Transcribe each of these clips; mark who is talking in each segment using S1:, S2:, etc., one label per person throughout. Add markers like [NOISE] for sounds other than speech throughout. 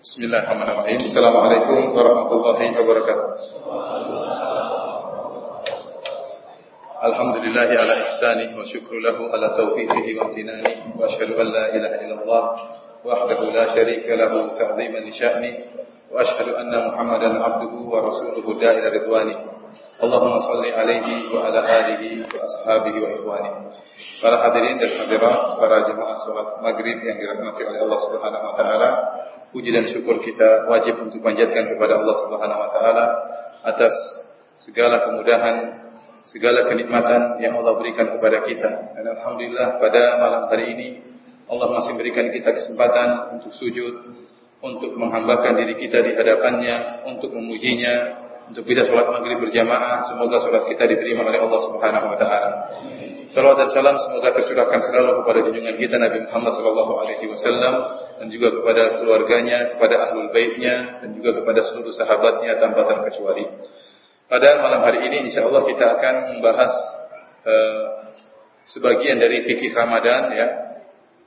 S1: Bismillahirrahmanirrahim. Assalamualaikum warahmatullahi wabarakatuh. Alhamdulillahi ala ihsani wa syukru lahu ala taufiqihi wa amtinani wa ashhadu an la ilaha illallah wahdahu la syarika lahu ta'ziman li sya'ni wa ashhadu anna Muhammadan abduhu wa rasuluhu da'ila ridwani. Allahumma salli alaihi wa ala alihi wa ashabihi wa ikhwani. Para hadirin dan hadirat, para jemaah salat maghrib yang dirahmati oleh Allah Subhanahu wa taala, puji dan syukur kita wajib untuk panjatkan kepada Allah Subhanahu wa taala atas segala kemudahan, segala kenikmatan yang Allah berikan kepada kita. Dan alhamdulillah pada malam hari ini Allah masih berikan kita kesempatan untuk sujud, untuk menghambakan diri kita di hadapannya, untuk memujinya, untuk bisa sholat maghrib berjamaah. Semoga sholat kita diterima oleh Allah Subhanahu wa taala. Salawat dan salam semoga tercurahkan selalu kepada junjungan kita Nabi Muhammad sallallahu alaihi wasallam dan juga kepada keluarganya, kepada ahlul baitnya dan juga kepada seluruh sahabatnya tanpa terkecuali. Pada malam hari ini insyaallah kita akan membahas uh, sebagian dari fikih Ramadan ya.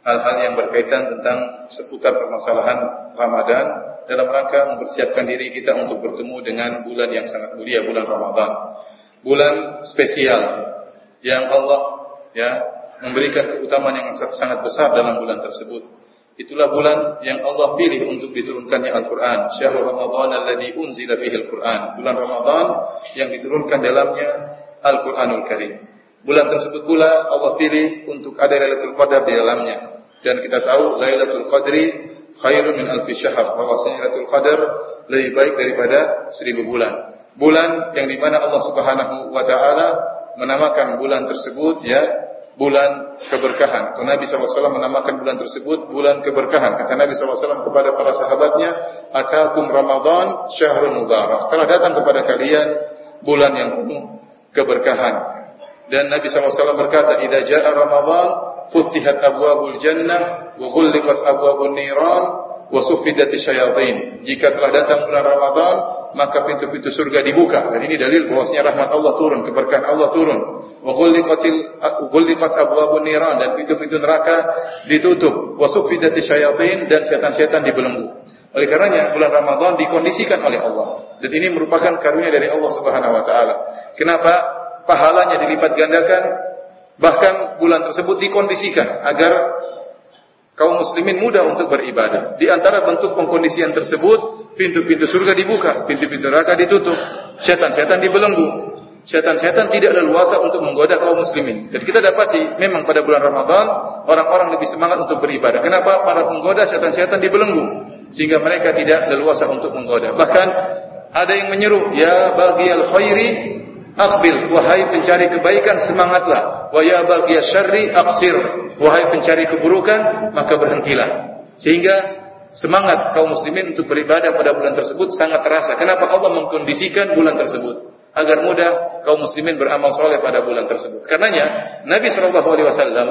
S1: Hal-hal yang berkaitan tentang seputar permasalahan Ramadan dalam rangka mempersiapkan diri kita untuk bertemu dengan bulan yang sangat mulia bulan Ramadan. Bulan spesial yang Allah ya memberikan keutamaan yang sangat besar dalam bulan tersebut. Itulah bulan yang Allah pilih untuk diturunkannya Al-Quran. Syahrul Ramadan alladhi unzila fihi Al-Quran. Bulan Ramadan yang diturunkan dalamnya Al-Quranul Karim. Bulan tersebut pula Allah pilih untuk ada Lailatul Qadar di dalamnya. Dan kita tahu Lailatul Qadri khairun min alfi syahr. Bahwasanya Lailatul Qadar lebih baik daripada seribu bulan. Bulan yang di mana Allah Subhanahu wa taala menamakan bulan tersebut ya bulan keberkahan. Kata Nabi SAW menamakan bulan tersebut bulan keberkahan. Kata Nabi SAW kepada para sahabatnya, Atakum Ramadan syahrul mubarak. Telah datang kepada kalian bulan yang penuh keberkahan. Dan Nabi SAW berkata, Ida ja'a Ramadan, futihat abwabul jannah, wa ghulliqat abwabun niran, wa sufidati. Jika telah datang bulan Ramadan, maka pintu-pintu surga dibuka. Dan ini dalil bahwasanya rahmat Allah turun, keberkahan Allah turun. Wa ghulliqatil ghulliqat abwabun niran dan pintu-pintu neraka ditutup. Wa syayatin dan setan-setan dibelenggu. Oleh karenanya bulan Ramadan dikondisikan oleh Allah. Dan ini merupakan karunia dari Allah Subhanahu wa taala. Kenapa pahalanya dilipat gandakan? Bahkan bulan tersebut dikondisikan agar kaum muslimin mudah untuk beribadah. Di antara bentuk pengkondisian tersebut, pintu-pintu surga dibuka, pintu-pintu neraka ditutup, setan-setan dibelenggu. Setan-setan tidak leluasa untuk menggoda kaum muslimin. Dan kita dapati memang pada bulan Ramadan orang-orang lebih semangat untuk beribadah. Kenapa? Para penggoda setan-setan dibelenggu sehingga mereka tidak leluasa untuk menggoda. Bahkan ada yang menyeru, ya bagi al khairi Akbil, wahai pencari kebaikan semangatlah. Wa ya bagi syarri aqsir, wahai pencari keburukan maka berhentilah. Sehingga semangat kaum muslimin untuk beribadah pada bulan tersebut sangat terasa. Kenapa Allah mengkondisikan bulan tersebut? Agar mudah kaum muslimin beramal soleh pada bulan tersebut. Karenanya Nabi Wasallam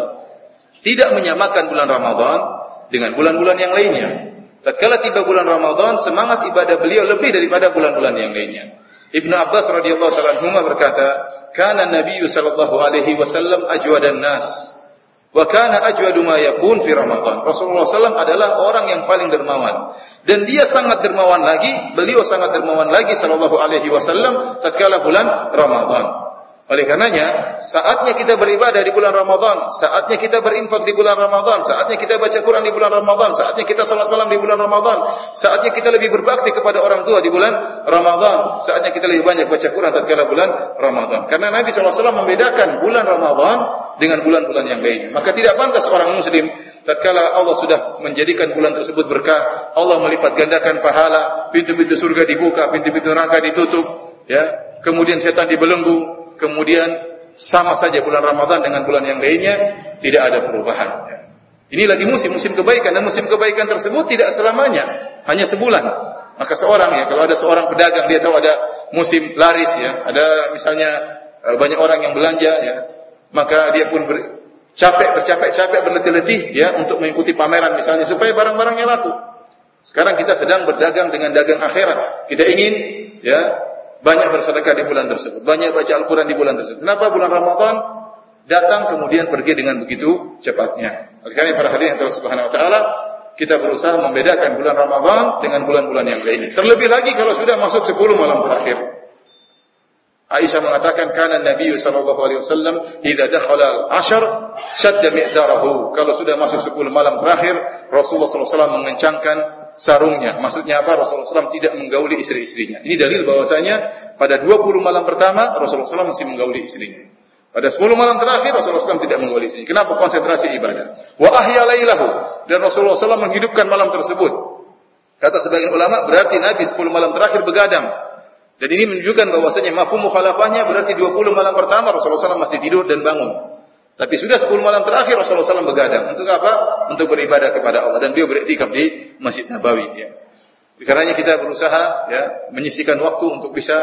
S1: tidak menyamakan bulan Ramadan dengan bulan-bulan yang lainnya. Tatkala tiba bulan Ramadan, semangat ibadah beliau lebih daripada bulan-bulan yang lainnya. Ibnu Abbas radhiyallahu taala anhu berkata, "Kana Nabi sallallahu alaihi wasallam ajwadan nas wa kana ajwadu ma yakun fi Ramadan." Rasulullah SAW adalah orang yang paling dermawan dan dia sangat dermawan lagi, beliau sangat dermawan lagi sallallahu alaihi wasallam tatkala bulan Ramadan. Oleh karenanya, saatnya kita beribadah di bulan Ramadan, saatnya kita berinfak di bulan Ramadan, saatnya kita baca Quran di bulan Ramadan, saatnya kita salat malam di bulan Ramadan, saatnya kita lebih berbakti kepada orang tua di bulan Ramadan, saatnya kita lebih banyak baca Quran tatkala bulan Ramadan. Karena Nabi SAW membedakan bulan Ramadan dengan bulan-bulan yang lainnya. Maka tidak pantas orang muslim tatkala Allah sudah menjadikan bulan tersebut berkah, Allah melipat gandakan pahala, pintu-pintu surga dibuka, pintu-pintu neraka ditutup, ya. Kemudian setan dibelenggu, kemudian sama saja bulan Ramadan dengan bulan yang lainnya tidak ada perubahan. Ini lagi musim musim kebaikan dan musim kebaikan tersebut tidak selamanya, hanya sebulan. Maka seorang ya kalau ada seorang pedagang dia tahu ada musim laris ya, ada misalnya eh, banyak orang yang belanja ya, maka dia pun ber, capek bercapek-capek berletih-letih ya untuk mengikuti pameran misalnya supaya barang-barangnya laku. Sekarang kita sedang berdagang dengan dagang akhirat. Kita ingin ya banyak bersedekah di bulan tersebut, banyak baca Al-Quran di bulan tersebut. Kenapa bulan Ramadan datang kemudian pergi dengan begitu cepatnya? Oleh karena para hadirin telah subhanahu wa ta'ala, kita berusaha membedakan bulan Ramadan dengan bulan-bulan yang lainnya. Terlebih lagi kalau sudah masuk 10 malam terakhir. Aisyah mengatakan karena Nabi sallallahu alaihi wasallam idza dakhala al-ashr shadda mi'zarahu. Kalau sudah masuk 10 malam terakhir, Rasulullah sallallahu alaihi wasallam mengencangkan sarungnya. Maksudnya apa? Rasulullah SAW tidak menggauli istri-istrinya. Ini dalil bahwasanya pada 20 malam pertama Rasulullah SAW masih menggauli istrinya. Pada 10 malam terakhir Rasulullah SAW tidak menggauli istrinya. Kenapa? Konsentrasi ibadah. Wa ahya lailahu dan Rasulullah SAW menghidupkan malam tersebut. Kata sebagian ulama berarti Nabi 10 malam terakhir begadang. Dan ini menunjukkan bahwasanya mafhum mukhalafahnya berarti 20 malam pertama Rasulullah SAW masih tidur dan bangun. Tapi sudah 10 malam terakhir Rasulullah SAW begadang. Untuk apa? Untuk beribadah kepada Allah. Dan beliau beriktikaf di Masjid Nabawi. Ya. Karenanya kita berusaha ya menyisikan waktu untuk bisa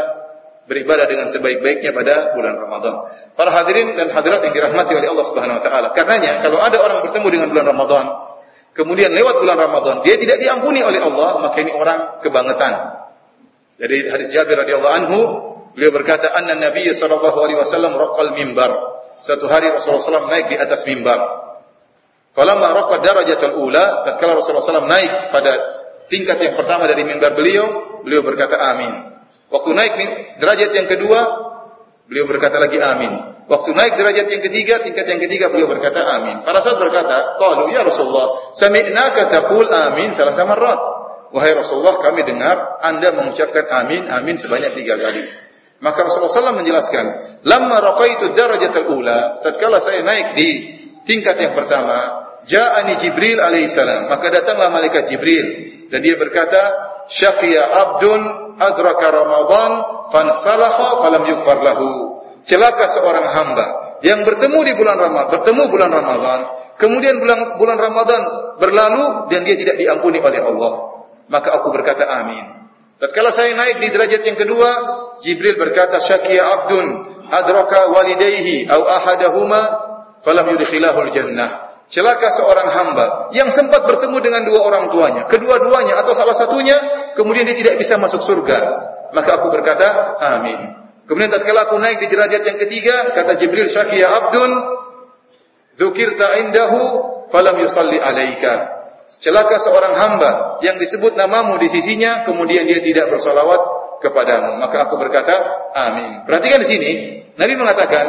S1: beribadah dengan sebaik-baiknya pada bulan Ramadan. Para hadirin dan hadirat yang dirahmati oleh Allah Subhanahu wa taala. Karenanya kalau ada orang bertemu dengan bulan Ramadan, kemudian lewat bulan Ramadan dia tidak diampuni oleh Allah, maka ini orang kebangetan. Dari hadis Jabir radhiyallahu anhu, beliau berkata, "Anna Nabi sallallahu alaihi wasallam raqal mimbar." Satu hari Rasulullah SAW naik di atas mimbar. Falamma raqa darajatul ula, tatkala Rasulullah SAW naik pada tingkat yang pertama dari mimbar beliau, beliau berkata amin. Waktu naik derajat yang kedua, beliau berkata lagi amin. Waktu naik derajat yang ketiga, tingkat yang ketiga beliau berkata amin. Para sahabat berkata, "Qalu ya Rasulullah, sami'naka taqul amin salah marrat." Wahai Rasulullah, kami dengar Anda mengucapkan amin, amin sebanyak tiga kali. Maka Rasulullah SAW menjelaskan, Lama raqaitu darajatul ula, tatkala saya naik di tingkat yang pertama, ja'ani Jibril alaihissalam. Maka datanglah malaikat Jibril dan dia berkata, "Syaqiya abdun adraka Ramadan fansalaha falam yukfar lahu." Celaka seorang hamba yang bertemu di bulan Ramadan, bertemu bulan Ramadan, kemudian bulan bulan Ramadan berlalu dan dia tidak diampuni oleh Allah. Maka aku berkata amin. Tatkala saya naik di derajat yang kedua, Jibril berkata, "Syakiya abdun adraka walidayhi au ahadahuma falam yudkhilahul jannah." Celaka seorang hamba yang sempat bertemu dengan dua orang tuanya, kedua-duanya atau salah satunya, kemudian dia tidak bisa masuk surga. Maka aku berkata, amin. Kemudian tatkala aku naik di derajat yang ketiga, kata Jibril, "Syakiya abdun dzukirta indahu falam yusalli alaika." celaka seorang hamba yang disebut namamu di sisinya, kemudian dia tidak bersolawat kepadamu. Maka aku berkata, amin. Perhatikan di sini, Nabi mengatakan,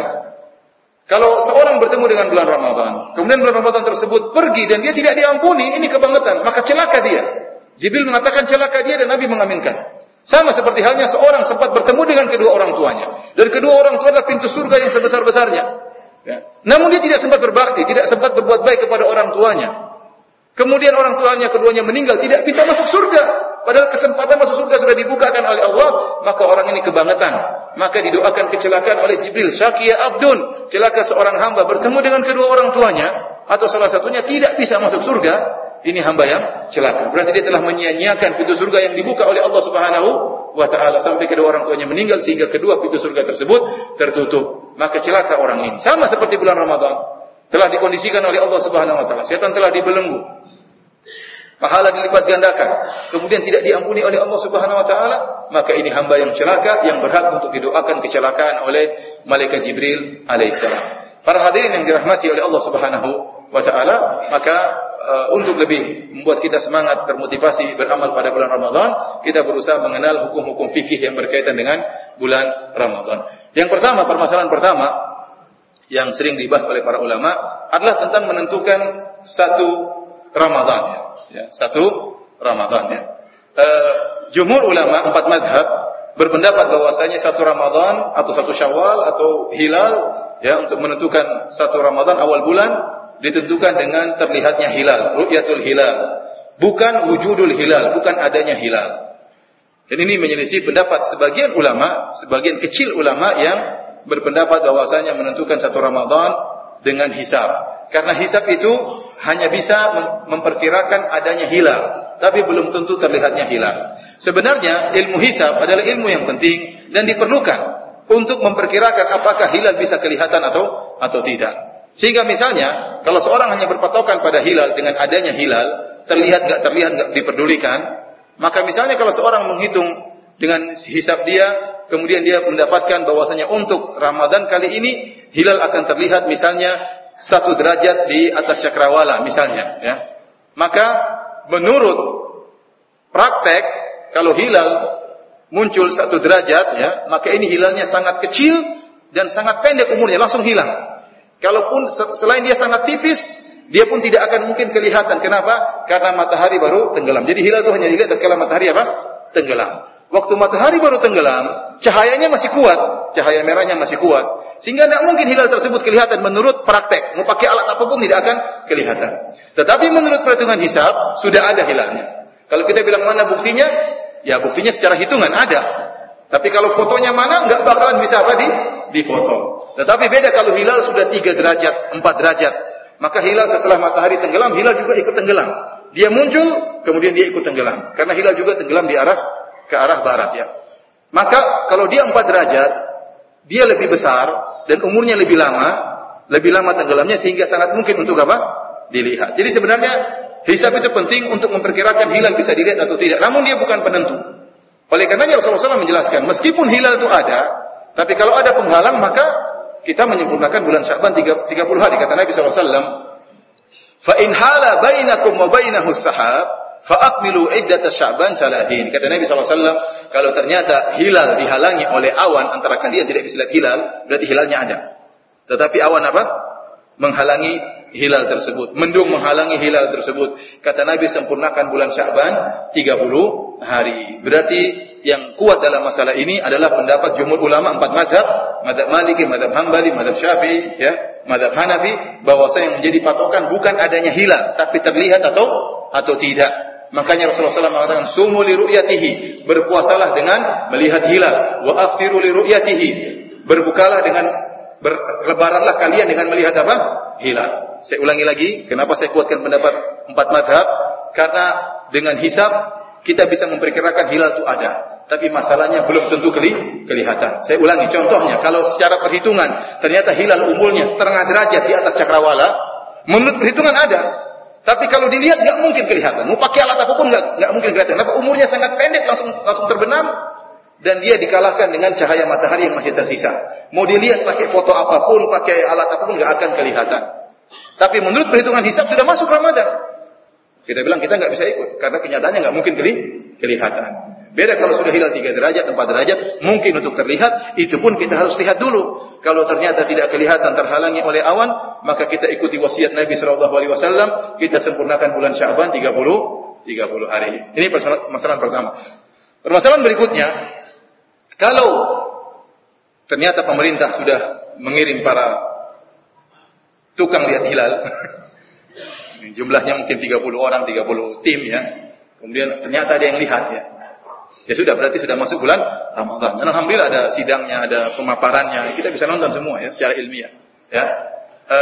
S1: kalau seorang bertemu dengan bulan Ramadan, kemudian bulan Ramadan tersebut pergi dan dia tidak diampuni, ini kebangetan, maka celaka dia. Jibril mengatakan celaka dia dan Nabi mengaminkan. Sama seperti halnya seorang sempat bertemu dengan kedua orang tuanya. Dan kedua orang tua adalah pintu surga yang sebesar-besarnya. Ya. Namun dia tidak sempat berbakti, tidak sempat berbuat baik kepada orang tuanya. Kemudian orang tuanya keduanya meninggal tidak bisa masuk surga. Padahal kesempatan masuk surga sudah dibukakan oleh Allah, maka orang ini kebangetan. Maka didoakan kecelakaan oleh Jibril. Syakia abdun, celaka seorang hamba bertemu dengan kedua orang tuanya atau salah satunya tidak bisa masuk surga. Ini hamba yang celaka. Berarti dia telah menyia-nyiakan pintu surga yang dibuka oleh Allah Subhanahu wa taala sampai kedua orang tuanya meninggal sehingga kedua pintu surga tersebut tertutup. Maka celaka orang ini. Sama seperti bulan Ramadan. Telah dikondisikan oleh Allah Subhanahu wa taala. Setan telah dibelenggu pahala dilipat gandakan, kemudian tidak diampuni oleh Allah Subhanahu wa taala, maka ini hamba yang celaka yang berhak untuk didoakan kecelakaan oleh malaikat Jibril alaihissalam. Para hadirin yang dirahmati oleh Allah Subhanahu wa taala, maka uh, untuk lebih membuat kita semangat termotivasi beramal pada bulan Ramadan, kita berusaha mengenal hukum-hukum fikih yang berkaitan dengan bulan Ramadan. Yang pertama, permasalahan pertama yang sering dibahas oleh para ulama adalah tentang menentukan satu Ramadan. Ya satu Ramadan ya. E, jumhur ulama empat madhab berpendapat bahwasanya satu Ramadan atau satu Syawal atau hilal ya untuk menentukan satu Ramadan awal bulan ditentukan dengan terlihatnya hilal, ru'yatul hilal. Bukan wujudul hilal, bukan adanya hilal. Dan ini menyelisih pendapat sebagian ulama, sebagian kecil ulama yang berpendapat bahwasanya menentukan satu Ramadan dengan hisab. Karena hisab itu hanya bisa memperkirakan adanya hilal, tapi belum tentu terlihatnya hilal. Sebenarnya ilmu hisab adalah ilmu yang penting dan diperlukan untuk memperkirakan apakah hilal bisa kelihatan atau atau tidak. Sehingga misalnya kalau seorang hanya berpatokan pada hilal dengan adanya hilal, terlihat nggak terlihat nggak diperdulikan, maka misalnya kalau seorang menghitung dengan hisab dia, kemudian dia mendapatkan bahwasanya untuk Ramadan kali ini hilal akan terlihat misalnya satu derajat di atas cakrawala misalnya ya maka menurut praktek kalau hilal muncul satu derajat ya, maka ini hilalnya sangat kecil dan sangat pendek umurnya langsung hilang. Kalaupun selain dia sangat tipis, dia pun tidak akan mungkin kelihatan. Kenapa? Karena matahari baru tenggelam. Jadi hilal itu hanya dilihat tatkala matahari apa? Tenggelam. Waktu matahari baru tenggelam, cahayanya masih kuat, cahaya merahnya masih kuat. Sehingga tidak mungkin hilal tersebut kelihatan menurut praktek. Mau pakai alat apa pun tidak akan kelihatan. Tetapi menurut perhitungan hisab, sudah ada hilalnya. Kalau kita bilang mana buktinya, ya buktinya secara hitungan ada. Tapi kalau fotonya mana, nggak bakalan bisa apa di, di foto. Tetapi beda kalau hilal sudah tiga derajat, empat derajat. Maka hilal setelah matahari tenggelam, hilal juga ikut tenggelam. Dia muncul, kemudian dia ikut tenggelam. Karena hilal juga tenggelam di arah ke arah barat ya. Maka kalau dia empat derajat, dia lebih besar dan umurnya lebih lama, lebih lama tenggelamnya sehingga sangat mungkin untuk apa? Dilihat. Jadi sebenarnya hisab itu penting untuk memperkirakan hilal bisa dilihat atau tidak. Namun dia bukan penentu. Oleh karenanya Rasulullah SAW menjelaskan, meskipun hilal itu ada, tapi kalau ada penghalang maka kita menyempurnakan bulan Sya'ban 30 hari kata Nabi SAW. Fa in hala bainakum wa bainahu sahab fa akmilu iddat Sya'ban salatin. Kata Nabi SAW, kalau ternyata hilal dihalangi oleh awan antara kalian tidak bisa lihat hilal, berarti hilalnya ada. Tetapi awan apa? Menghalangi hilal tersebut. Mendung menghalangi hilal tersebut. Kata Nabi sempurnakan bulan Sya'ban 30 hari. Berarti yang kuat dalam masalah ini adalah pendapat jumhur ulama empat mazhab, mazhab Maliki, mazhab Hambali, mazhab Syafi'i, ya, mazhab Hanafi, bahwa yang menjadi patokan bukan adanya hilal, tapi terlihat atau atau tidak. Makanya Rasulullah SAW mengatakan sumu li ru'yatihi, berpuasalah dengan melihat hilal, wa aftiru li ru'yatihi, berbukalah dengan berlebaranlah kalian dengan melihat apa? Hilal. Saya ulangi lagi, kenapa saya kuatkan pendapat empat madhab? Karena dengan hisab kita bisa memperkirakan hilal itu ada tapi masalahnya belum tentu keli kelihatan. Saya ulangi contohnya, kalau secara perhitungan ternyata hilal umurnya setengah derajat di atas cakrawala, menurut perhitungan ada. Tapi kalau dilihat nggak mungkin kelihatan. Mau pakai alat apa pun nggak nggak mungkin kelihatan. Kenapa? Umurnya sangat pendek langsung langsung terbenam dan dia dikalahkan dengan cahaya matahari yang masih tersisa. Mau dilihat pakai foto apa pun, pakai alat apa pun nggak akan kelihatan. Tapi menurut perhitungan hisab sudah masuk Ramadan. Kita bilang kita nggak bisa ikut karena kenyataannya nggak mungkin kelihatan. Beda kalau sudah hilal tiga derajat, empat derajat, mungkin untuk terlihat, itu pun kita harus lihat dulu. Kalau ternyata tidak kelihatan terhalangi oleh awan, maka kita ikuti wasiat Nabi Shallallahu Alaihi Wasallam, kita sempurnakan bulan Syaban 30 30 hari. Ini permasalahan pertama. Permasalahan berikutnya, kalau ternyata pemerintah sudah mengirim para tukang lihat hilal, [LAUGHS] jumlahnya mungkin 30 orang, 30 tim ya. Kemudian ternyata ada yang lihat ya. Ya sudah berarti sudah masuk bulan Ramadan. Dan alhamdulillah ada sidangnya, ada pemaparannya. Kita bisa nonton semua ya secara ilmiah. Ya. E,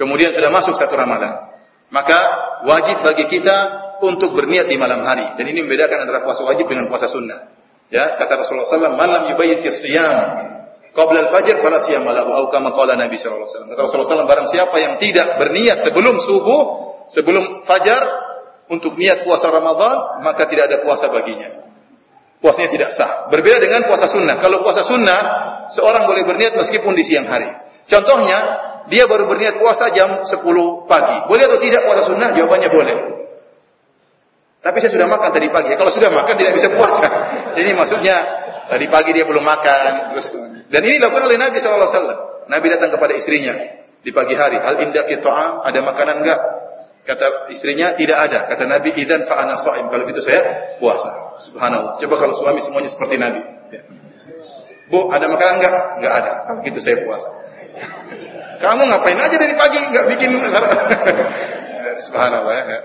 S1: kemudian sudah masuk satu Ramadan. Maka wajib bagi kita untuk berniat di malam hari. Dan ini membedakan antara puasa wajib dengan puasa sunnah. Ya, kata Rasulullah SAW, "Man lam yubayyiti siyam qabla al-fajr fala siyam lahu." Atau kama qala Nabi sallallahu alaihi wasallam. Kata Rasulullah SAW, barang siapa yang tidak berniat sebelum subuh, sebelum fajar, untuk niat puasa Ramadan, maka tidak ada puasa baginya. Puasanya tidak sah. Berbeda dengan puasa sunnah. Kalau puasa sunnah, seorang boleh berniat meskipun di siang hari. Contohnya, dia baru berniat puasa jam 10 pagi. Boleh atau tidak puasa sunnah? Jawabannya boleh. Tapi saya sudah makan tadi pagi. Kalau sudah makan tidak bisa puasa. [LAUGHS] Ini maksudnya tadi pagi dia belum makan. Terus dan ini dilakukan oleh Nabi SAW. Nabi datang kepada istrinya di pagi hari. Hal indah ta'am, ada makanan enggak? Kata istrinya tidak ada. Kata Nabi, idan fa ana shaim. Kalau gitu saya puasa. Subhanallah. Coba kalau suami semuanya seperti Nabi. Ya. Bu, ada makanan enggak? Enggak ada. Kalau gitu saya puasa. Kamu ngapain aja dari pagi enggak bikin [LAUGHS] Subhanallah ya.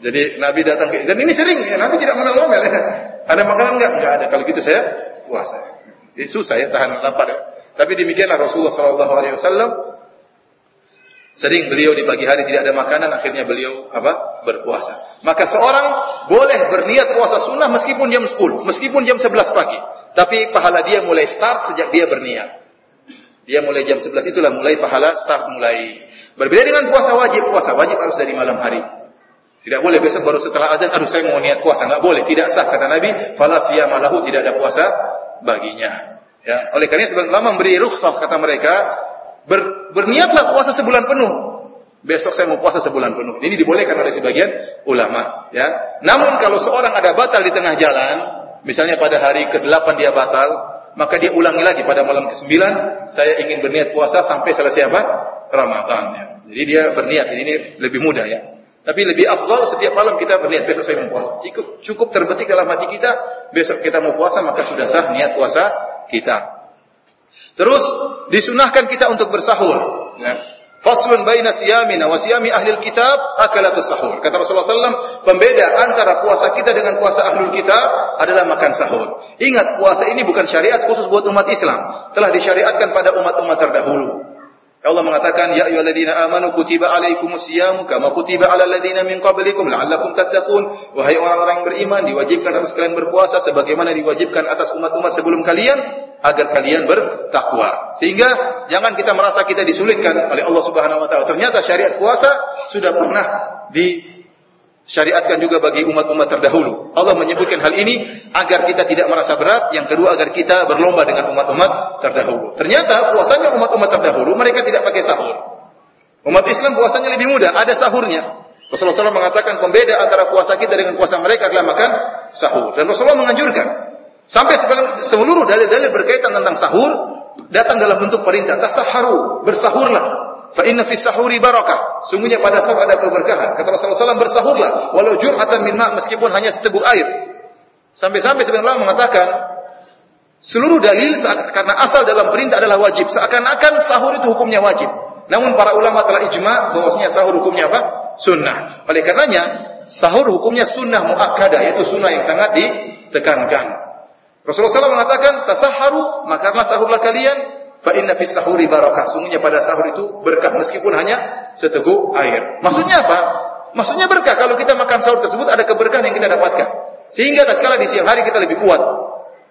S1: Jadi Nabi datang ke dan ini sering ya, Nabi tidak ngomel-ngomel ya. Ada makanan enggak? Enggak ada. Kalau gitu saya puasa. Ini susah ya tahan lapar ya. Tapi demikianlah Rasulullah sallallahu alaihi wasallam Sering beliau di pagi hari tidak ada makanan, akhirnya beliau apa? Berpuasa. Maka seorang boleh berniat puasa sunnah meskipun jam 10, meskipun jam 11 pagi. Tapi pahala dia mulai start sejak dia berniat. Dia mulai jam 11 itulah mulai pahala start mulai. Berbeda dengan puasa wajib, puasa wajib harus dari malam hari. Tidak boleh besok baru setelah azan, aduh saya mau niat puasa. Enggak boleh, tidak sah kata Nabi, fala siyamalahu tidak ada puasa baginya. Ya, oleh karena sebagian ulama memberi rukhsah kata mereka, Ber, berniatlah puasa sebulan penuh. Besok saya mau puasa sebulan penuh. Ini dibolehkan oleh sebagian ulama, ya. Namun kalau seorang ada batal di tengah jalan, misalnya pada hari ke-8 dia batal, maka dia ulangi lagi pada malam ke-9, saya ingin berniat puasa sampai selesai apa? Ramadan. Ya. Jadi dia berniat, ini lebih mudah ya. Tapi lebih afdal setiap malam kita berniat besok saya mau puasa. Cukup, cukup terbetik dalam hati kita, besok kita mau puasa maka sudah sah niat puasa kita. Terus disunahkan kita untuk bersahur. Ya. Faslun baina siyamina wa siyami ahli kitab akalatus sahur. Kata Rasulullah SAW, pembeda antara puasa kita dengan puasa ahli kitab adalah makan sahur. Ingat, puasa ini bukan syariat khusus buat umat Islam. Telah disyariatkan pada umat-umat terdahulu. Allah mengatakan, Ya ayyuhalladzina amanu kutiba alaikumus siyamu kama kutiba alal ladzina min qablikum la'allakum tattaqun. Wahai orang-orang beriman, diwajibkan atas kalian berpuasa sebagaimana diwajibkan atas umat-umat sebelum kalian agar kalian bertakwa. Sehingga jangan kita merasa kita disulitkan oleh Allah Subhanahu wa taala. Ternyata syariat puasa sudah pernah disyariatkan juga bagi umat-umat terdahulu. Allah menyebutkan hal ini agar kita tidak merasa berat, yang kedua agar kita berlomba dengan umat-umat terdahulu. Ternyata puasanya umat-umat terdahulu mereka tidak pakai sahur. Umat Islam puasanya lebih mudah, ada sahurnya. Rasulullah SAW mengatakan pembeda antara puasa kita dengan puasa mereka adalah makan sahur. Dan Rasulullah menganjurkan Sampai seluruh dalil-dalil berkaitan tentang sahur datang dalam bentuk perintah. Tasaharu, bersahurlah. Fa inna fi sahuri barakah. Sungguhnya pada sahur ada keberkahan. Kata Rasulullah SAW, bersahurlah. Walau jur'atan min meskipun hanya seteguk air. Sampai-sampai sebenarnya mengatakan, seluruh dalil karena asal dalam perintah adalah wajib. Seakan-akan sahur itu hukumnya wajib. Namun para ulama telah ijma bahwasanya sahur hukumnya apa? Sunnah. Oleh karenanya, sahur hukumnya sunnah muakkadah, yaitu sunnah yang sangat ditekankan. Rasulullah SAW mengatakan, tasaharu, makanlah sahurlah kalian, fa inna fis sahuri barakah. Sungguhnya pada sahur itu berkah meskipun hanya seteguk air. Maksudnya apa? Maksudnya berkah kalau kita makan sahur tersebut ada keberkahan yang kita dapatkan. Sehingga tatkala di siang hari kita lebih kuat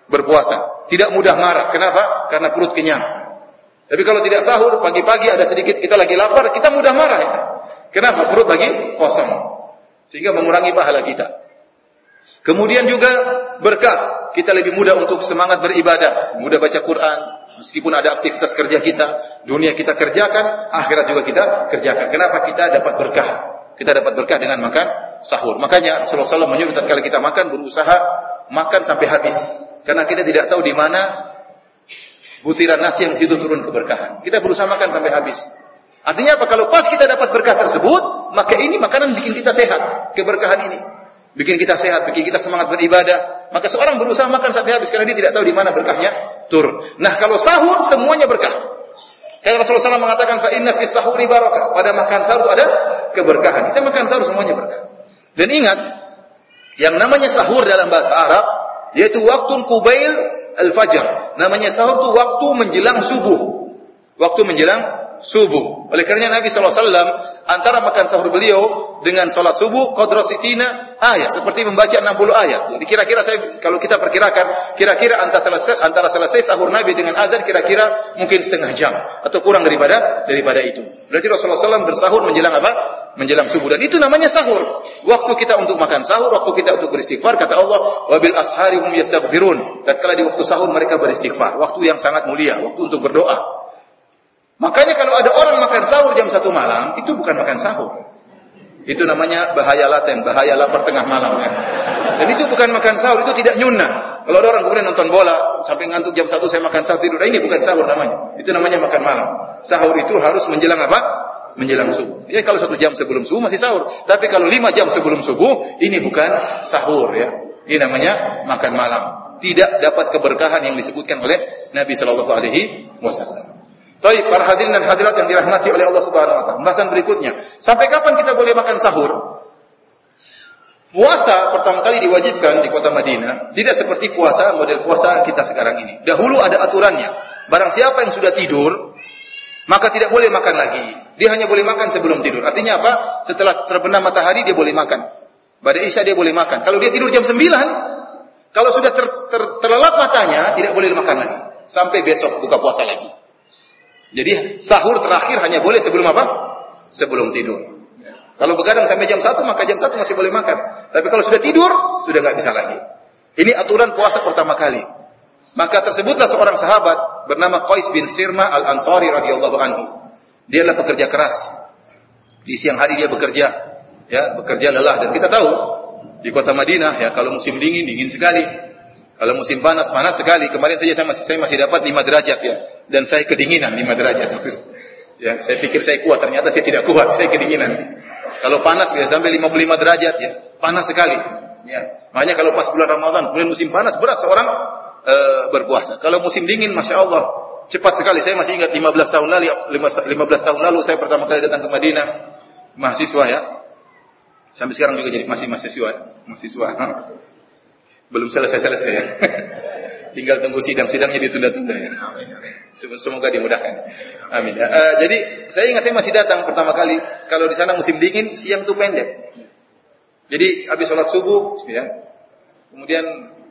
S1: berpuasa, tidak mudah marah. Kenapa? Karena perut kenyang. Tapi kalau tidak sahur, pagi-pagi ada sedikit kita lagi lapar, kita mudah marah ya. Kenapa? Perut lagi kosong. Sehingga mengurangi pahala kita. Kemudian juga berkah, kita lebih mudah untuk semangat beribadah, mudah baca Quran, meskipun ada aktivitas kerja kita, dunia kita kerjakan, akhirat juga kita kerjakan. Kenapa kita dapat berkah? Kita dapat berkah dengan makan sahur. Makanya Rasulullah SAW menyuruh kalau kita makan berusaha makan sampai habis, karena kita tidak tahu di mana butiran nasi yang itu turun keberkahan. Kita berusaha makan sampai habis. Artinya apa? Kalau pas kita dapat berkah tersebut, maka ini makanan bikin kita sehat, keberkahan ini bikin kita sehat, bikin kita semangat beribadah. Maka seorang berusaha makan sampai habis karena dia tidak tahu di mana berkahnya turun. Nah, kalau sahur semuanya berkah. Kayak Rasulullah SAW mengatakan, fa inna fis sahuri barakah. Pada makan sahur itu ada keberkahan. Kita makan sahur semuanya berkah. Dan ingat, yang namanya sahur dalam bahasa Arab yaitu waktu kubail al-fajr. Namanya sahur itu waktu menjelang subuh. Waktu menjelang subuh. Oleh karena Nabi SAW antara makan sahur beliau dengan sholat subuh sitina ayat seperti membaca 60 ayat. Jadi kira-kira saya kalau kita perkirakan kira-kira antara selesai antara selesai sahur Nabi dengan azan kira-kira mungkin setengah jam atau kurang daripada daripada itu. Berarti Rasulullah SAW bersahur menjelang apa? Menjelang subuh dan itu namanya sahur. Waktu kita untuk makan sahur, waktu kita untuk beristighfar kata Allah, wabil ashari hum yastaghfirun. Tatkala di waktu sahur mereka beristighfar, waktu yang sangat mulia, waktu untuk berdoa. Makanya kalau ada orang makan sahur jam satu malam, itu bukan makan sahur. Itu namanya bahaya laten, bahaya lapar tengah malam. Ya. Dan itu bukan makan sahur, itu tidak nyunnah. Kalau ada orang kemudian nonton bola, sampai ngantuk jam satu saya makan sahur tidur. Nah, ini bukan sahur namanya. Itu namanya makan malam. Sahur itu harus menjelang apa? Menjelang subuh. Ya kalau satu jam sebelum subuh masih sahur. Tapi kalau lima jam sebelum subuh, ini bukan sahur ya. Ini namanya makan malam. Tidak dapat keberkahan yang disebutkan oleh Nabi Shallallahu Alaihi Wasallam. Baik, para hadirin dan hadirat yang dirahmati oleh Allah Subhanahu wa taala. Pembahasan berikutnya, sampai kapan kita boleh makan sahur? Puasa pertama kali diwajibkan di kota Madinah, tidak seperti puasa model puasa kita sekarang ini. Dahulu ada aturannya. Barang siapa yang sudah tidur, maka tidak boleh makan lagi. Dia hanya boleh makan sebelum tidur. Artinya apa? Setelah terbenam matahari dia boleh makan. Pada Isya dia boleh makan. Kalau dia tidur jam 9, kalau sudah ter, ter, terlelap matanya, tidak boleh makan lagi. Sampai besok buka puasa lagi. Jadi sahur terakhir hanya boleh sebelum apa? Sebelum tidur. Kalau begadang sampai jam 1 maka jam 1 masih boleh makan. Tapi kalau sudah tidur sudah nggak bisa lagi. Ini aturan puasa pertama kali. Maka tersebutlah seorang sahabat bernama Qais bin Sirma al-Ansari radhiyallahu anhu. Dia adalah pekerja keras. Di siang hari dia bekerja, ya, bekerja lelah dan kita tahu di kota Madinah ya kalau musim dingin dingin sekali. Kalau musim panas panas sekali. Kemarin saja saya masih saya masih dapat 5 derajat ya dan saya kedinginan 5 derajat. [LAUGHS] Ya, saya pikir saya kuat, ternyata saya tidak kuat, saya kedinginan. Kalau panas bisa sampai 55 derajat ya, panas sekali. Ya. Makanya kalau pas bulan Ramadan, bulan musim panas berat seorang e, berpuasa. Kalau musim dingin, masya Allah, cepat sekali. Saya masih ingat 15 tahun lalu, 15 tahun lalu saya pertama kali datang ke Madinah, mahasiswa ya. Sampai sekarang juga jadi masih mahasiswa, mahasiswa. [LAUGHS] Belum selesai-selesai ya. [LAUGHS] Tinggal tunggu sidang-sidangnya ditunda-tunda ya. Semoga dimudahkan. Amin. Ya. Uh, jadi saya ingat saya masih datang pertama kali. Kalau di sana musim dingin, siang tuh pendek. Jadi habis sholat subuh, ya. Kemudian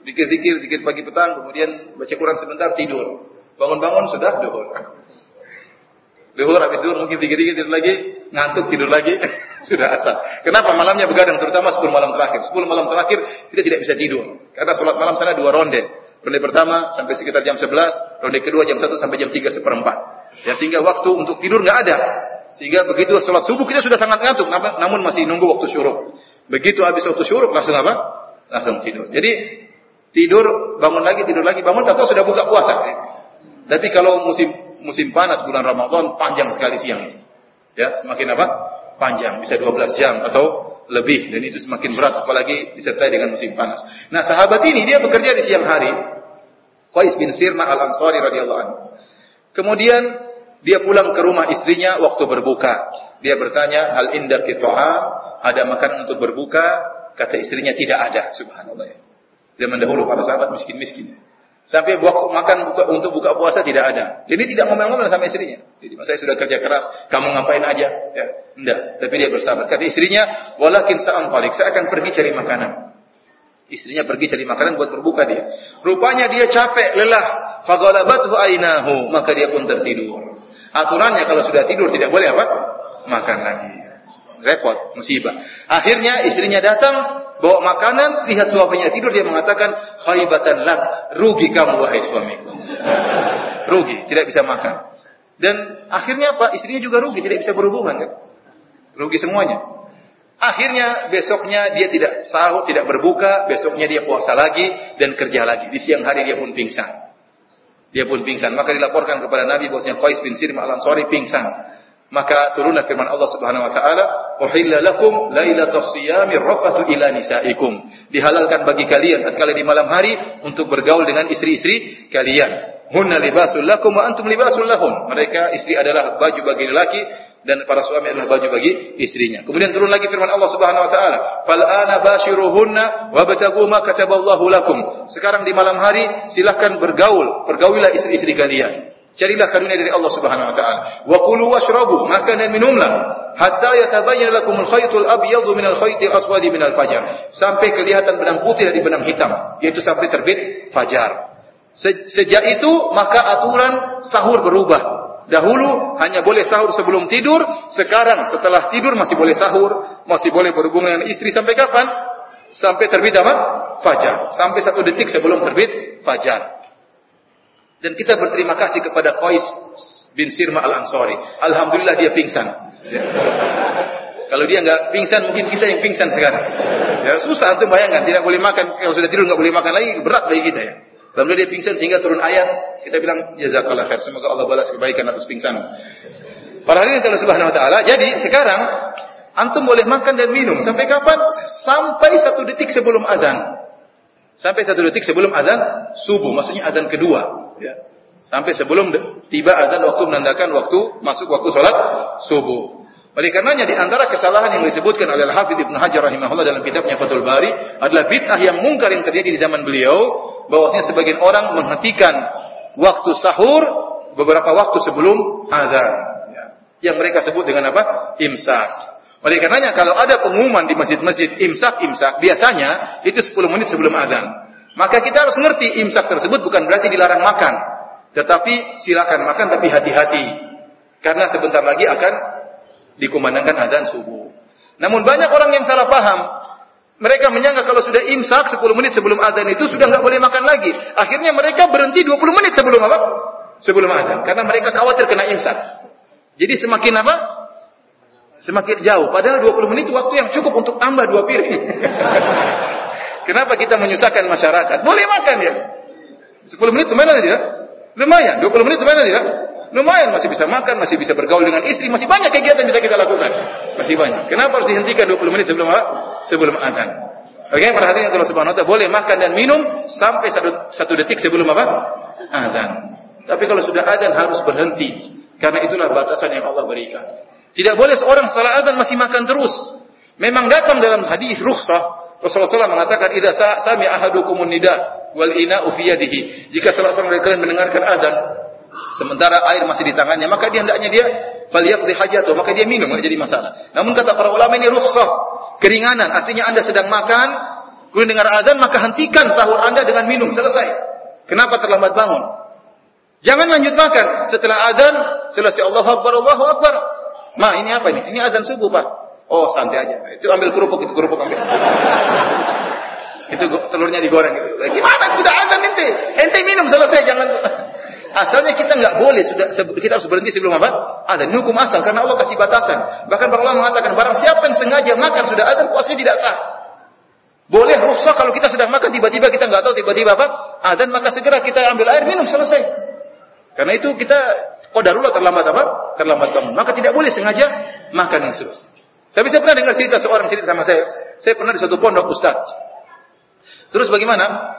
S1: dikir-dikir, zikir pagi petang, kemudian baca Quran sebentar tidur. Bangun-bangun sudah duhur. Duhur habis duhur mungkin dikir-dikir tidur lagi, ngantuk tidur lagi, [LAUGHS] sudah asal. Kenapa malamnya begadang terutama 10 malam terakhir. 10 malam terakhir kita tidak bisa tidur karena sholat malam sana dua ronde. Ronde pertama sampai sekitar jam 11, ronde kedua jam 1 sampai jam 3 seperempat. Ya sehingga waktu untuk tidur nggak ada. Sehingga begitu sholat subuh kita sudah sangat ngantuk, namun masih nunggu waktu syuruk. Begitu habis waktu syuruk langsung apa? Langsung tidur. Jadi tidur, bangun lagi, tidur lagi, bangun tahu sudah buka puasa. Ya. Tapi kalau musim musim panas bulan Ramadan panjang sekali siang Ya, semakin apa? Panjang, bisa 12 jam atau lebih dan itu semakin berat apalagi disertai dengan musim panas. Nah, sahabat ini dia bekerja di siang hari. Qais bin Sirma Al-Ansari radhiyallahu anhu. Kemudian dia pulang ke rumah istrinya waktu berbuka. Dia bertanya, "Hal indaki ta'am?" Ada makanan untuk berbuka? Kata istrinya, "Tidak ada." Subhanallah. Dia mendahulu para sahabat miskin-miskin. Sampai buat makan buka, untuk buka puasa tidak ada. Jadi tidak ngomel-ngomel sama istrinya. Jadi saya sudah kerja keras, kamu ngapain aja? Ya, enggak. Tapi dia bersabar. Kata istrinya, walakin sa'an balik, saya akan pergi cari makanan. Istrinya pergi cari makanan buat berbuka dia. Rupanya dia capek, lelah. Fagalabathu ainahu, maka dia pun tertidur. Aturannya kalau sudah tidur tidak boleh apa? Makan lagi. Repot, musibah. Akhirnya istrinya datang, bawa makanan, lihat suaminya tidur, dia mengatakan, khaibatan lak, rugi kamu wahai suamiku. [LAUGHS] rugi, tidak bisa makan. Dan akhirnya apa? Istrinya juga rugi, tidak bisa berhubungan kan? Rugi semuanya. Akhirnya besoknya dia tidak sahur, tidak berbuka, besoknya dia puasa lagi dan kerja lagi. Di siang hari dia pun pingsan. Dia pun pingsan. Maka dilaporkan kepada Nabi bahwasanya Qais bin Sirma al-Ansari pingsan. Maka turunlah firman Allah Subhanahu wa taala, "Uhilla lakum lailatus siyami rafatu ila nisaikum." Dihalalkan bagi kalian tatkala di malam hari untuk bergaul dengan istri-istri kalian. Hunna libasul lakum wa antum libasul lahum. Mereka istri adalah baju bagi lelaki dan para suami adalah baju bagi istrinya. Kemudian turun lagi firman Allah Subhanahu wa taala, "Fal ana bashiruhunna wabtagu ma kataballahu lakum." Sekarang di malam hari silahkan bergaul, pergaulilah istri-istri kalian. Carilah karunia dari Allah Subhanahu wa taala. Wa kulu washrabu, makan dan minumlah hatta yatabayyana lakumul khaytul abyadu minal khaytil aswadi minal fajar. Sampai kelihatan benang putih dari benang hitam, yaitu sampai terbit fajar. Sejak itu maka aturan sahur berubah. Dahulu hanya boleh sahur sebelum tidur, sekarang setelah tidur masih boleh sahur, masih boleh berhubungan dengan istri sampai kapan? Sampai terbit apa? Fajar. Sampai satu detik sebelum terbit fajar. Dan kita berterima kasih kepada Qais bin Sirma al-Ansari. Alhamdulillah dia pingsan. Kalau dia nggak pingsan, mungkin kita yang pingsan sekarang. Ya, susah untuk bayangkan, tidak boleh makan. Kalau sudah tidur nggak boleh makan lagi, berat bagi kita ya. Alhamdulillah dia pingsan sehingga turun ayat, kita bilang jazakallah khair. Semoga Allah balas kebaikan atas pingsan. Para hadirin Allah Subhanahu wa taala. Jadi sekarang antum boleh makan dan minum sampai kapan? Sampai satu detik sebelum azan. Sampai satu detik sebelum azan subuh, maksudnya azan kedua ya. Sampai sebelum tiba azan waktu menandakan waktu masuk waktu sholat subuh. Oleh karenanya di antara kesalahan yang disebutkan oleh Al-Hafidz Ibnu Hajar rahimahullah dalam kitabnya Fathul Bari adalah bid'ah yang mungkar yang terjadi di zaman beliau bahwasanya sebagian orang menghentikan waktu sahur beberapa waktu sebelum azan. Ya. Yang mereka sebut dengan apa? Imsak. Oleh karenanya kalau ada pengumuman di masjid-masjid imsak imsak biasanya itu 10 menit sebelum azan. Maka kita harus ngerti imsak tersebut bukan berarti dilarang makan. Tetapi silakan makan tapi hati-hati. Karena sebentar lagi akan dikumandangkan azan subuh. Namun banyak orang yang salah paham. Mereka menyangka kalau sudah imsak 10 menit sebelum azan itu sudah nggak boleh makan lagi. Akhirnya mereka berhenti 20 menit sebelum apa? Sebelum azan. Karena mereka khawatir kena imsak. Jadi semakin apa? Semakin jauh. Padahal 20 menit waktu yang cukup untuk tambah dua piring. [LAUGHS] Kenapa kita menyusahkan masyarakat? Boleh makan ya. 10 menit ke mana tidak? Lumayan. 20 menit ke mana tidak? Lumayan. Masih bisa makan, masih bisa bergaul dengan istri, masih banyak kegiatan bisa kita lakukan. Masih banyak. Kenapa harus dihentikan 20 menit sebelum sebelum azan? Oke, okay, perhatikan kalau subhanahu wa ta'ala boleh makan dan minum sampai satu, satu detik sebelum apa? Azan. Tapi kalau sudah azan harus berhenti. Karena itulah batasan yang Allah berikan. Tidak boleh seorang setelah azan masih makan terus. Memang datang dalam hadis rukhsah Rasulullah SAW mengatakan idza sami ahadukumun nida wal ina'u. Jika salah seorang dari kalian mendengarkan azan sementara air masih di tangannya, maka dia hendaknya dia falyaqdi hajatuh, maka dia minum enggak jadi masalah. Namun kata para ulama ini rukhsah, keringanan, artinya Anda sedang makan, kemudian dengar azan maka hentikan sahur Anda dengan minum, selesai. Kenapa terlambat bangun? Jangan lanjut makan. Setelah azan, selesai Allah Akbar, Allahu Akbar. Ma, ini apa ini? Ini azan subuh, Pak. Oh, santai aja. Itu ambil kerupuk, itu kerupuk ambil. [LAUGHS] itu telurnya digoreng gitu. Gimana? Sudah azan ente. Ente minum selesai, jangan [LAUGHS] Asalnya kita nggak boleh sudah kita harus berhenti sebelum apa? Ada hukum asal karena Allah kasih batasan. Bahkan para ulama mengatakan barang siapa yang sengaja makan sudah azan puasanya tidak sah. Boleh rukhsah kalau kita sedang makan tiba-tiba kita nggak tahu tiba-tiba apa? Azan maka segera kita ambil air minum selesai. Karena itu kita darurat terlambat apa? Terlambat bangun. Maka tidak boleh sengaja makan yang seterusnya. Saya bisa pernah dengar cerita seorang cerita sama saya. Saya pernah di suatu pondok Ustaz. Terus bagaimana?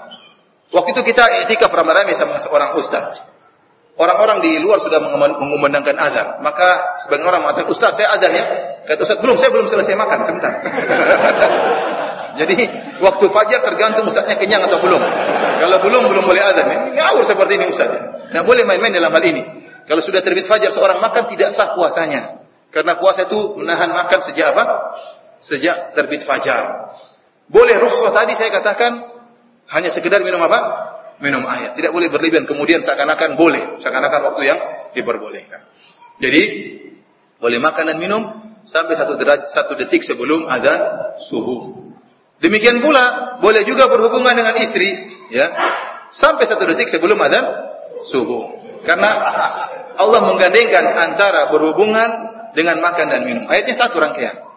S1: Waktu itu kita etika ramai-ramai sama seorang Ustaz. Orang-orang di luar sudah mengumandangkan azan. Maka sebagian orang mengatakan, Ustaz saya azan ya. Kata Ustaz, belum, saya belum selesai makan, sebentar. [LAUGHS] Jadi waktu fajar tergantung Ustaznya kenyang atau belum. Kalau belum, belum boleh azan. Ini ngawur seperti ini Ustaz. Tidak boleh main-main dalam hal ini. Kalau sudah terbit fajar seorang makan tidak sah puasanya. Karena puasa itu menahan makan sejak apa? Sejak terbit fajar. Boleh rukhsah tadi saya katakan hanya sekedar minum apa? Minum air. Tidak boleh berlebihan. Kemudian seakan-akan boleh. Seakan-akan waktu yang diperbolehkan. Jadi boleh makan dan minum sampai satu, deraj, satu detik sebelum azan subuh. Demikian pula boleh juga berhubungan dengan istri, ya, sampai satu detik sebelum azan subuh. Karena Allah menggandengkan antara berhubungan dengan makan dan minum. Ayatnya satu rangkaian.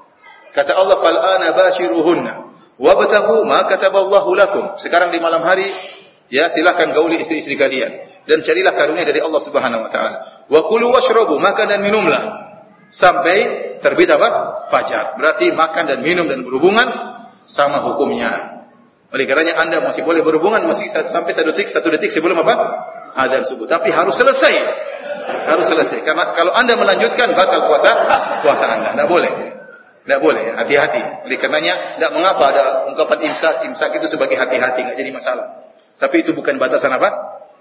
S1: Kata Allah, "Fal ana bashiruhunna wabtagu ma kataballahu lakum." Sekarang di malam hari, ya silakan gauli istri-istri kalian dan carilah karunia dari Allah Subhanahu wa taala. Wa kulu washrabu, makan dan minumlah sampai terbit apa? Fajar. Berarti makan dan minum dan berhubungan sama hukumnya. Oleh karenanya Anda masih boleh berhubungan masih sampai satu detik satu detik sebelum apa? Azan subuh. Tapi harus selesai. Harus selesai. Karena kalau Anda melanjutkan batal puasa puasa Anda. Tidak boleh. Tidak boleh. Hati-hati. Oleh karenanya tidak mengapa ada ungkapan imsak. Imsak itu sebagai hati-hati. Tidak jadi masalah. Tapi itu bukan batasan apa?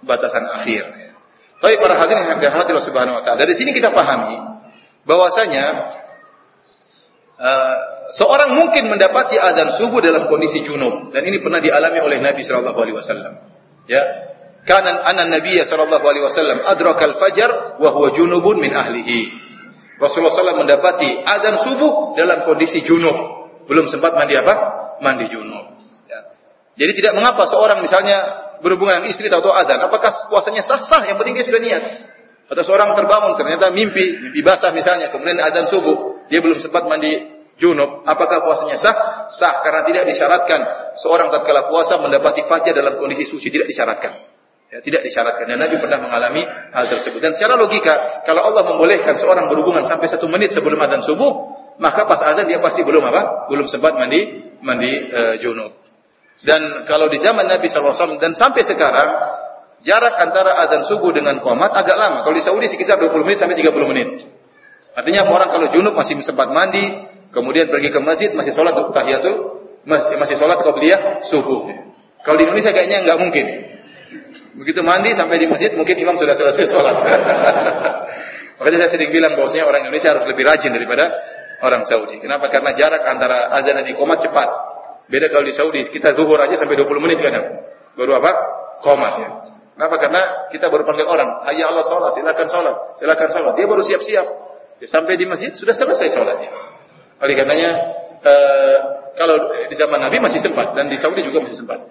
S1: Batasan akhir. Tapi para hadirin yang dirahmati Allah Subhanahu wa taala. Dari sini kita pahami bahwasanya uh, seorang mungkin mendapati azan subuh dalam kondisi junub dan ini pernah dialami oleh Nabi sallallahu alaihi wasallam. Ya. Kana anna Nabi sallallahu alaihi wasallam adraka al-fajr wa huwa junubun min ahlihi. Rasulullah SAW mendapati azan subuh dalam kondisi junub, belum sempat mandi apa? Mandi junub. Ya. Jadi tidak mengapa seorang misalnya berhubungan dengan istri atau azan, apakah puasanya sah-sah? Yang penting dia sudah niat. Atau seorang terbangun ternyata mimpi, mimpi basah misalnya, kemudian azan subuh, dia belum sempat mandi junub, apakah puasanya sah? Sah karena tidak disyaratkan seorang tatkala puasa mendapati fajar dalam kondisi suci, tidak disyaratkan. Ya, tidak disyaratkan. Dan Nabi pernah mengalami hal tersebut. Dan secara logika, kalau Allah membolehkan seorang berhubungan sampai satu menit sebelum azan subuh, maka pas azan dia pasti belum apa? Belum sempat mandi mandi e, junub. Dan kalau di zaman Nabi SAW dan sampai sekarang, jarak antara azan subuh dengan komat agak lama. Kalau di Saudi sekitar 20 menit sampai 30 menit. Artinya orang kalau junub masih sempat mandi, kemudian pergi ke masjid masih sholat tahiyatul masih masih sholat qabliyah subuh. Kalau di Indonesia kayaknya nggak mungkin. Begitu mandi sampai di masjid mungkin imam sudah selesai sholat. [LAUGHS] Makanya saya sering bilang bahwasanya orang Indonesia harus lebih rajin daripada orang Saudi. Kenapa? Karena jarak antara azan dan iqamat cepat. Beda kalau di Saudi, kita zuhur aja sampai 20 menit kadang. Baru apa? Komat ya. Kenapa? Karena kita baru panggil orang, hayya Allah sholat, silakan sholat, silakan sholat. Dia baru siap-siap. Sampai di masjid sudah selesai sholatnya. Oleh karenanya e, kalau di zaman Nabi masih sempat dan di Saudi juga masih sempat.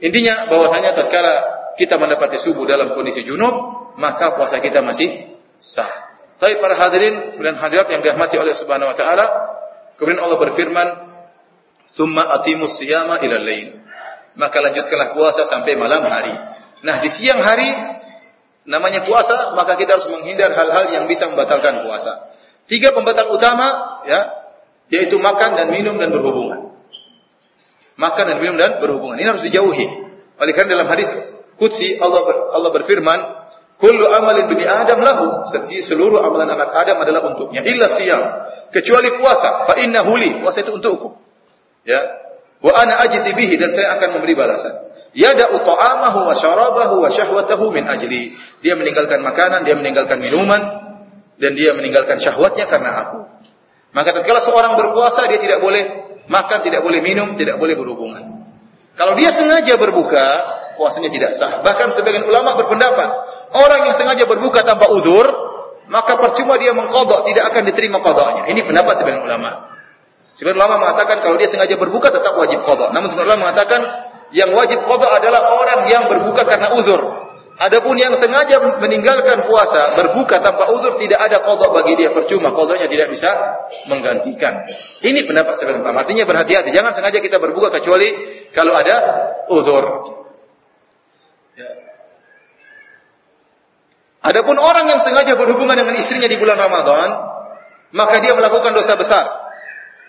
S1: Intinya bahwasanya tatkala kita mendapati subuh dalam kondisi junub, maka puasa kita masih sah. Tapi para hadirin dan hadirat yang dirahmati oleh Subhanahu wa taala, kemudian Allah berfirman, "Tsumma atimus siyama ila lail." Maka lanjutkanlah puasa sampai malam hari. Nah, di siang hari namanya puasa, maka kita harus menghindar hal-hal yang bisa membatalkan puasa. Tiga pembatal utama ya, yaitu makan dan minum dan berhubungan. Makan dan minum dan berhubungan. Ini harus dijauhi. Oleh karena dalam hadis Qudsi Allah ber, Allah berfirman, Kullu amalin bini Adam lahu. Setiap seluruh amalan anak Adam adalah untuknya. Illa siyam. Kecuali puasa. Fa inna huli. Puasa itu untukku. Ya. Wa ana ajizi bihi. Dan saya akan memberi balasan. Yada'u ta'amahu wa syarabahu wa syahwatahu min ajli. Dia meninggalkan makanan, dia meninggalkan minuman, dan dia meninggalkan syahwatnya karena aku. Maka tatkala seorang berpuasa, dia tidak boleh makan, tidak boleh minum, tidak boleh berhubungan. Kalau dia sengaja berbuka, puasanya tidak sah. Bahkan sebagian ulama berpendapat, orang yang sengaja berbuka tanpa uzur, maka percuma dia mengkodok, tidak akan diterima kodoknya. Ini pendapat sebagian ulama. Sebagian ulama mengatakan kalau dia sengaja berbuka tetap wajib kodok. Namun sebagian ulama mengatakan yang wajib kodok adalah orang yang berbuka karena uzur. Adapun yang sengaja meninggalkan puasa, berbuka tanpa uzur tidak ada kodok bagi dia percuma, kodoknya tidak bisa menggantikan. Ini pendapat sebagian ulama. Artinya berhati-hati, jangan sengaja kita berbuka kecuali kalau ada uzur. Adapun orang yang sengaja berhubungan dengan istrinya di bulan Ramadan, maka dia melakukan dosa besar.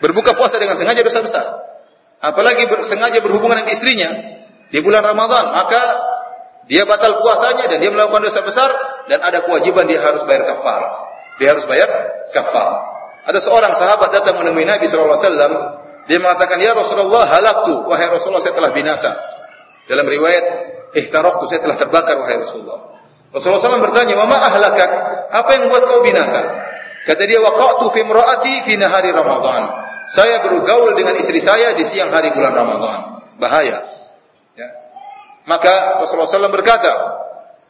S1: Berbuka puasa dengan sengaja dosa besar. Apalagi ber, sengaja berhubungan dengan istrinya di bulan Ramadan, maka dia batal puasanya dan dia melakukan dosa besar dan ada kewajiban dia harus bayar kafar. Dia harus bayar kafar. Ada seorang sahabat datang menemui Nabi SAW. Dia mengatakan, Ya Rasulullah, halaktu. Wahai Rasulullah, saya telah binasa. Dalam riwayat, ihtaraktu, saya telah terbakar, wahai Rasulullah. Rasulullah SAW bertanya, "Wa ma ahlakak?" Apa yang membuat kau binasa? Kata dia, "Waqa'tu fi imra'ati fi nahari Ramadan." Saya bergaul dengan istri saya di siang hari bulan Ramadan. Bahaya. Ya. Maka Rasulullah SAW berkata,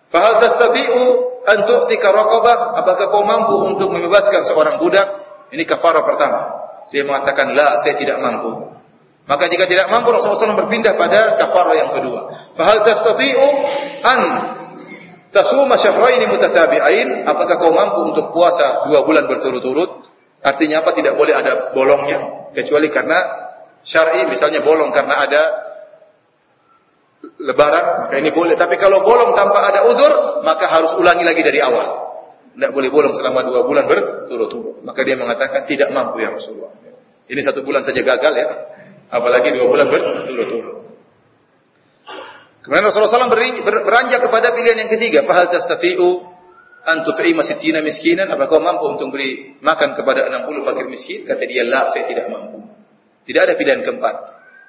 S1: "Fahal tastati'u an tu'tika raqabah?" Apakah kau mampu untuk membebaskan seorang budak? Ini kafarah pertama. Dia mengatakan, "La, saya tidak mampu." Maka jika tidak mampu Rasulullah SAW berpindah pada kafarah yang kedua. Fahal tastati'u an Tasuma syahraini mutatabi'ain, apakah kau mampu untuk puasa dua bulan berturut-turut? Artinya apa? Tidak boleh ada bolongnya kecuali karena syar'i misalnya bolong karena ada lebaran, maka ini boleh. Tapi kalau bolong tanpa ada uzur, maka harus ulangi lagi dari awal. Tidak boleh bolong selama dua bulan berturut-turut. Maka dia mengatakan tidak mampu ya Rasulullah. Ini satu bulan saja gagal ya. Apalagi dua bulan berturut-turut. Kemudian Rasulullah SAW beranjak kepada pilihan yang ketiga. Fahal tastati'u an tut'ima sittina miskinan. Apa kau mampu untuk beri makan kepada 60 fakir miskin? Kata dia, la, saya tidak mampu. Tidak ada pilihan keempat.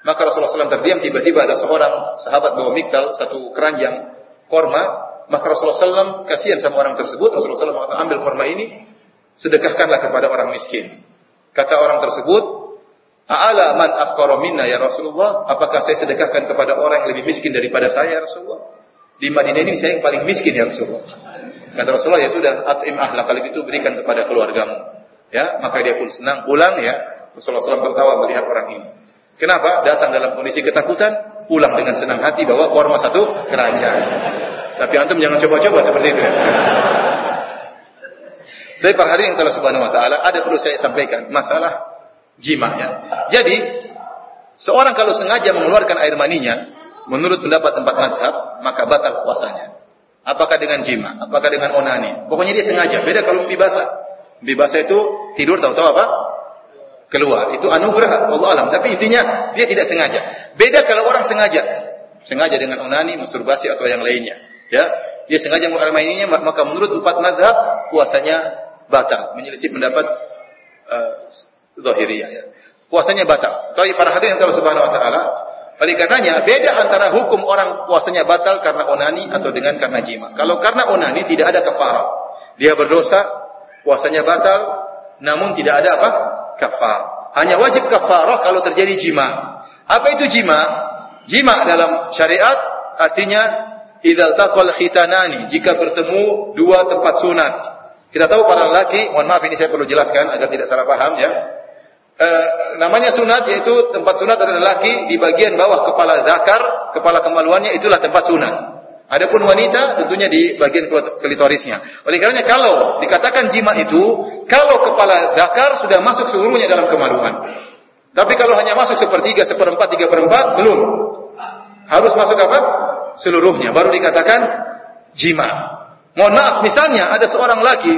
S1: Maka Rasulullah SAW terdiam. Tiba-tiba ada seorang sahabat bawa miktal, satu keranjang korma. Maka Rasulullah SAW kasihan sama orang tersebut. Rasulullah SAW mengatakan, ambil korma ini, sedekahkanlah kepada orang miskin. Kata orang tersebut, A'ala man afqara ya Rasulullah? Apakah saya sedekahkan kepada orang yang lebih miskin daripada saya ya Rasulullah? Di Madinah ini saya yang paling miskin ya Rasulullah. Kata Rasulullah ya sudah at'im ahlak kalau itu berikan kepada keluargamu. Ya, maka dia pun senang pulang ya. Rasulullah SAW tertawa melihat orang ini. Kenapa? Datang dalam kondisi ketakutan, pulang dengan senang hati bawa korma satu keranjang. Tapi antum jangan coba-coba seperti itu ya. Per hari yang telah subhanahu wa ta'ala, ada perlu saya sampaikan. Masalah jimanya. Jadi, seorang kalau sengaja mengeluarkan air maninya, menurut pendapat tempat madhab, maka batal puasanya. Apakah dengan jima? Apakah dengan onani? Pokoknya dia sengaja. Beda kalau mimpi basah. Mimpi basah itu tidur tahu-tahu apa? Keluar. Itu anugerah Allah alam. Tapi intinya dia tidak sengaja. Beda kalau orang sengaja. Sengaja dengan onani, masturbasi atau yang lainnya. Ya, dia sengaja mengeluarkan maninya, maka menurut empat madhab puasanya batal. Menyelisih pendapat uh, zahiriyah ya. Puasanya batal. Tapi para hadirin Allah Subhanahu wa taala, oleh karenanya beda antara hukum orang puasanya batal karena onani atau dengan karena jima. Kalau karena onani tidak ada kafarah. Dia berdosa, puasanya batal, namun tidak ada apa? Kafar. Hanya wajib kafarah kalau terjadi jima. Apa itu jima? Jima dalam syariat artinya idzal taqal khitanani, jika bertemu dua tempat sunat. Kita tahu para lelaki, mohon maaf ini saya perlu jelaskan agar tidak salah paham ya eh, namanya sunat yaitu tempat sunat adalah laki di bagian bawah kepala zakar, kepala kemaluannya itulah tempat sunat. Adapun wanita tentunya di bagian klitorisnya. Oleh karenanya kalau dikatakan jima itu, kalau kepala zakar sudah masuk seluruhnya dalam kemaluan. Tapi kalau hanya masuk sepertiga, seperempat, tiga perempat, belum. Harus masuk apa? Seluruhnya. Baru dikatakan jima. Mohon maaf, misalnya ada seorang laki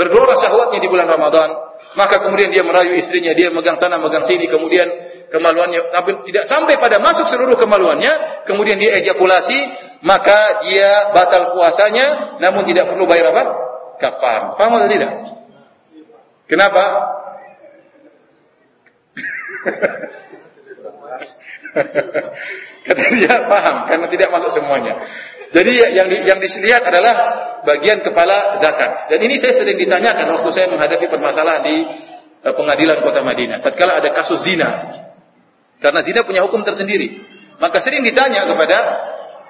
S1: bergelora syahwatnya di bulan Ramadan, maka kemudian dia merayu istrinya, dia megang sana, megang sini, kemudian kemaluannya, tapi tidak sampai pada masuk seluruh kemaluannya, kemudian dia ejakulasi, maka dia batal puasanya namun tidak perlu bayar apa? Kafar. Paham atau tidak? Kenapa? [LAUGHS] Kata dia paham karena tidak masuk semuanya. Jadi yang di, yang dilihat adalah bagian kepala zakat. Dan ini saya sering ditanyakan waktu saya menghadapi permasalahan di uh, pengadilan kota Madinah. Tatkala ada kasus zina. Karena zina punya hukum tersendiri. Maka sering ditanya kepada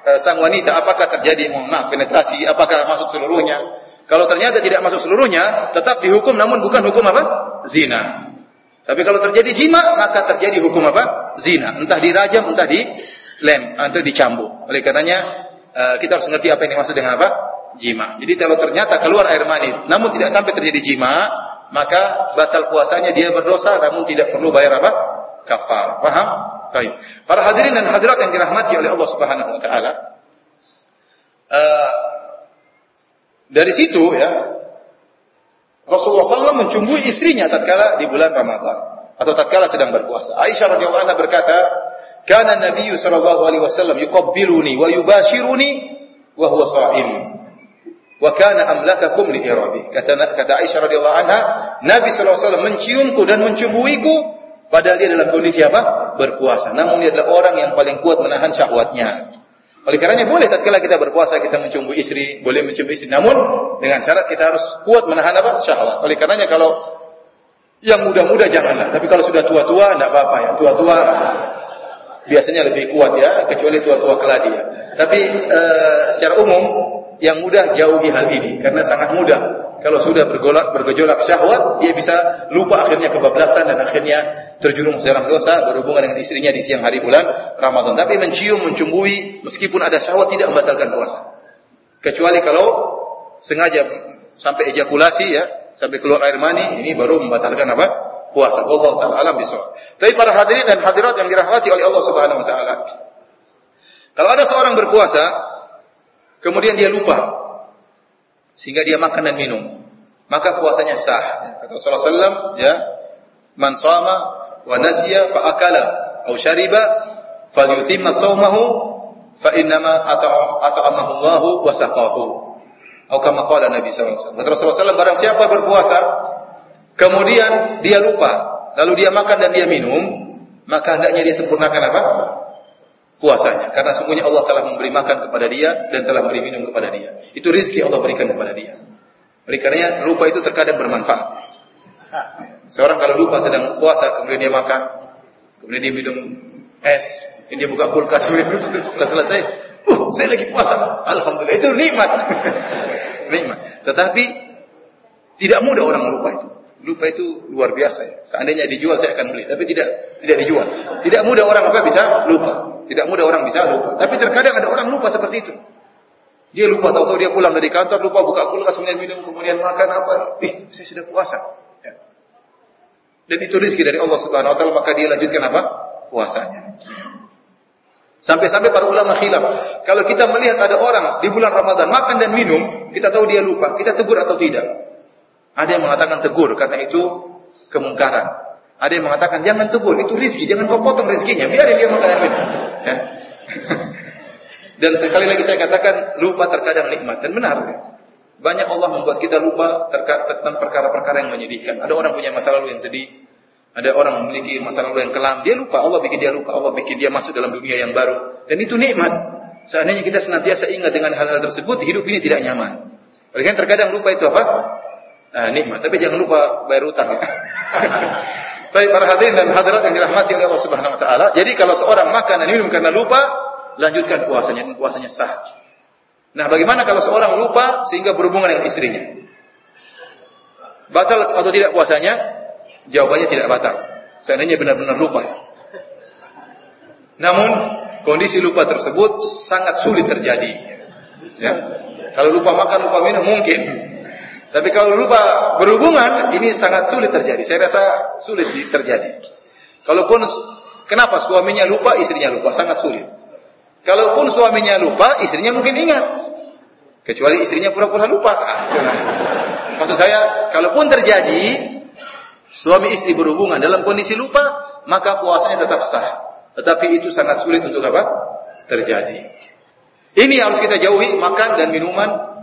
S1: Eh, sang wanita apakah terjadi mohon penetrasi, apakah masuk seluruhnya? Kalau ternyata tidak masuk seluruhnya, tetap dihukum namun bukan hukum apa? Zina. Tapi kalau terjadi jima, maka terjadi hukum apa? Zina. Entah dirajam, entah di lem, atau dicambuk. Oleh karenanya eh, kita harus mengerti apa yang dimaksud dengan apa? Jima. Jadi kalau ternyata keluar air mani, namun tidak sampai terjadi jima, maka batal puasanya dia berdosa, namun tidak perlu bayar apa? Kafar. Paham? Baik. Para hadirin dan hadirat yang dirahmati oleh Allah Subhanahu wa taala. Uh, dari situ ya Rasulullah SAW mencumbui istrinya tatkala di bulan Ramadan atau tatkala sedang berpuasa. Aisyah radhiyallahu anha berkata, "Kana Nabi sallallahu alaihi wasallam yuqabbiluni wa yubashiruni wa huwa sha'im." Wa kana amlakakum li irabi. Kata kata Aisyah radhiyallahu anha, Nabi sallallahu alaihi wasallam menciumku dan mencumbuiku Padahal dia dalam kondisi apa? Berpuasa. Namun dia adalah orang yang paling kuat menahan syahwatnya. Oleh karenanya boleh tatkala kita berpuasa kita mencumbu istri, boleh mencumbu istri. Namun dengan syarat kita harus kuat menahan apa? Syahwat. Oleh karenanya kalau yang muda-muda janganlah. Tapi kalau sudah tua-tua tidak apa-apa ya. Tua-tua biasanya lebih kuat ya, kecuali tua-tua keladi ya. Tapi e, secara umum yang mudah jauhi hal ini karena sangat mudah kalau sudah bergolak bergejolak syahwat, dia bisa lupa akhirnya kebablasan dan akhirnya terjerumus dalam dosa berhubungan dengan istrinya di siang hari bulan Ramadan. Tapi mencium, mencumbui, meskipun ada syahwat tidak membatalkan puasa. Kecuali kalau sengaja sampai ejakulasi ya, sampai keluar air mani, ini baru membatalkan apa? Puasa. Allah taala alam bisawab. Tapi para hadirin dan hadirat yang dirahmati oleh Allah Subhanahu wa taala. Kalau ada seorang berpuasa, kemudian dia lupa sehingga dia makan dan minum, maka puasanya sah. Kata Rasulullah SAW, ya, man sama wa nasiya fa akala atau syariba falyutimma saumahu fa innama at'amahu Allah wa saqahu. Atau kama qala Nabi SAW. Kata Rasulullah SAW, barang siapa berpuasa, kemudian dia lupa, lalu dia makan dan dia minum, maka hendaknya dia sempurnakan apa? puasanya. Karena sungguhnya Allah telah memberi makan kepada dia dan telah memberi minum kepada dia. Itu rizki Allah berikan kepada dia. Oleh karenanya lupa itu terkadang bermanfaat. Seorang kalau lupa sedang puasa kemudian dia makan, kemudian dia minum es, kemudian dia buka kulkas kemudian setelah selesai, uh saya lagi puasa, alhamdulillah itu nikmat, [LAUGHS] nikmat. Tetapi tidak mudah orang lupa itu. Lupa itu luar biasa ya. Seandainya dijual saya akan beli, tapi tidak tidak dijual. Tidak mudah orang apa bisa lupa. Tidak mudah orang bisa lupa. Tapi terkadang ada orang lupa seperti itu. Dia lupa tahu-tahu dia pulang dari kantor lupa buka kulkas kemudian minum kemudian makan apa? Ih, saya sudah puasa. Ya. Dan itu rezeki dari Allah Subhanahu wa taala maka dia lanjutkan apa? Puasanya. Sampai-sampai para ulama khilaf. Kalau kita melihat ada orang di bulan Ramadan makan dan minum, kita tahu dia lupa, kita tegur atau tidak? Ada yang mengatakan tegur karena itu kemungkaran. Ada yang mengatakan jangan tegur, itu rizki, jangan kau potong rizkinya, biar dia makan. Ya. [LAUGHS] Dan sekali lagi saya katakan lupa terkadang nikmat dan benar. Banyak Allah membuat kita lupa tentang perkara-perkara yang menyedihkan. Ada orang punya masa lalu yang sedih, ada orang memiliki masa lalu yang kelam, dia lupa, Allah bikin dia lupa, Allah bikin dia masuk dalam dunia yang baru. Dan itu nikmat. Seandainya kita senantiasa ingat dengan hal-hal tersebut, hidup ini tidak nyaman. Oleh karena terkadang lupa itu apa? Nah, nikmat. Tapi jangan lupa bayar utang. [LAUGHS] Baik para hadirin dan hadirat yang dirahmati oleh Allah Subhanahu wa taala. Jadi kalau seorang makan dan minum karena lupa, lanjutkan puasanya dan puasanya sah. Nah, bagaimana kalau seorang lupa sehingga berhubungan dengan istrinya? Batal atau tidak puasanya? Jawabannya tidak batal. Seandainya benar-benar lupa. Namun kondisi lupa tersebut sangat sulit terjadi. Ya. Kalau lupa makan, lupa minum mungkin. Tapi kalau lupa berhubungan, ini sangat sulit terjadi. Saya rasa sulit terjadi. Kalaupun kenapa suaminya lupa, istrinya lupa, sangat sulit. Kalaupun suaminya lupa, istrinya mungkin ingat. Kecuali istrinya pura-pura lupa. Maksud saya, kalaupun terjadi suami istri berhubungan dalam kondisi lupa, maka puasanya tetap sah. Tetapi itu sangat sulit untuk apa? Terjadi. Ini harus kita jauhi makan dan minuman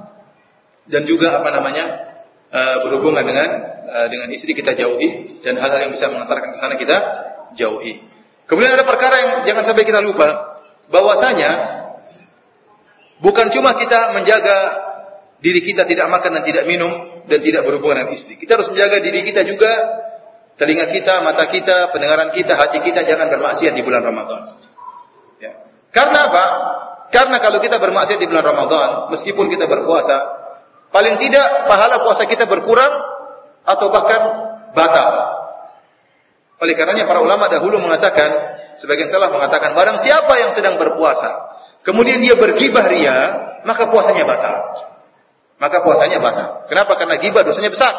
S1: dan juga apa namanya uh, berhubungan dengan uh, dengan istri kita jauhi dan hal-hal yang bisa mengantarkan ke sana kita jauhi. Kemudian ada perkara yang jangan sampai kita lupa bahwasanya bukan cuma kita menjaga diri kita tidak makan dan tidak minum dan tidak berhubungan dengan istri. Kita harus menjaga diri kita juga telinga kita, mata kita, pendengaran kita, hati kita jangan bermaksiat di bulan Ramadan. Ya. Karena apa? Karena kalau kita bermaksiat di bulan Ramadan, meskipun kita berpuasa, Paling tidak pahala puasa kita berkurang atau bahkan batal. Oleh karenanya para ulama dahulu mengatakan, sebagian salah mengatakan, barang siapa yang sedang berpuasa, kemudian dia bergibah ria, maka puasanya batal. Maka puasanya batal. Kenapa? Karena gibah dosanya besar.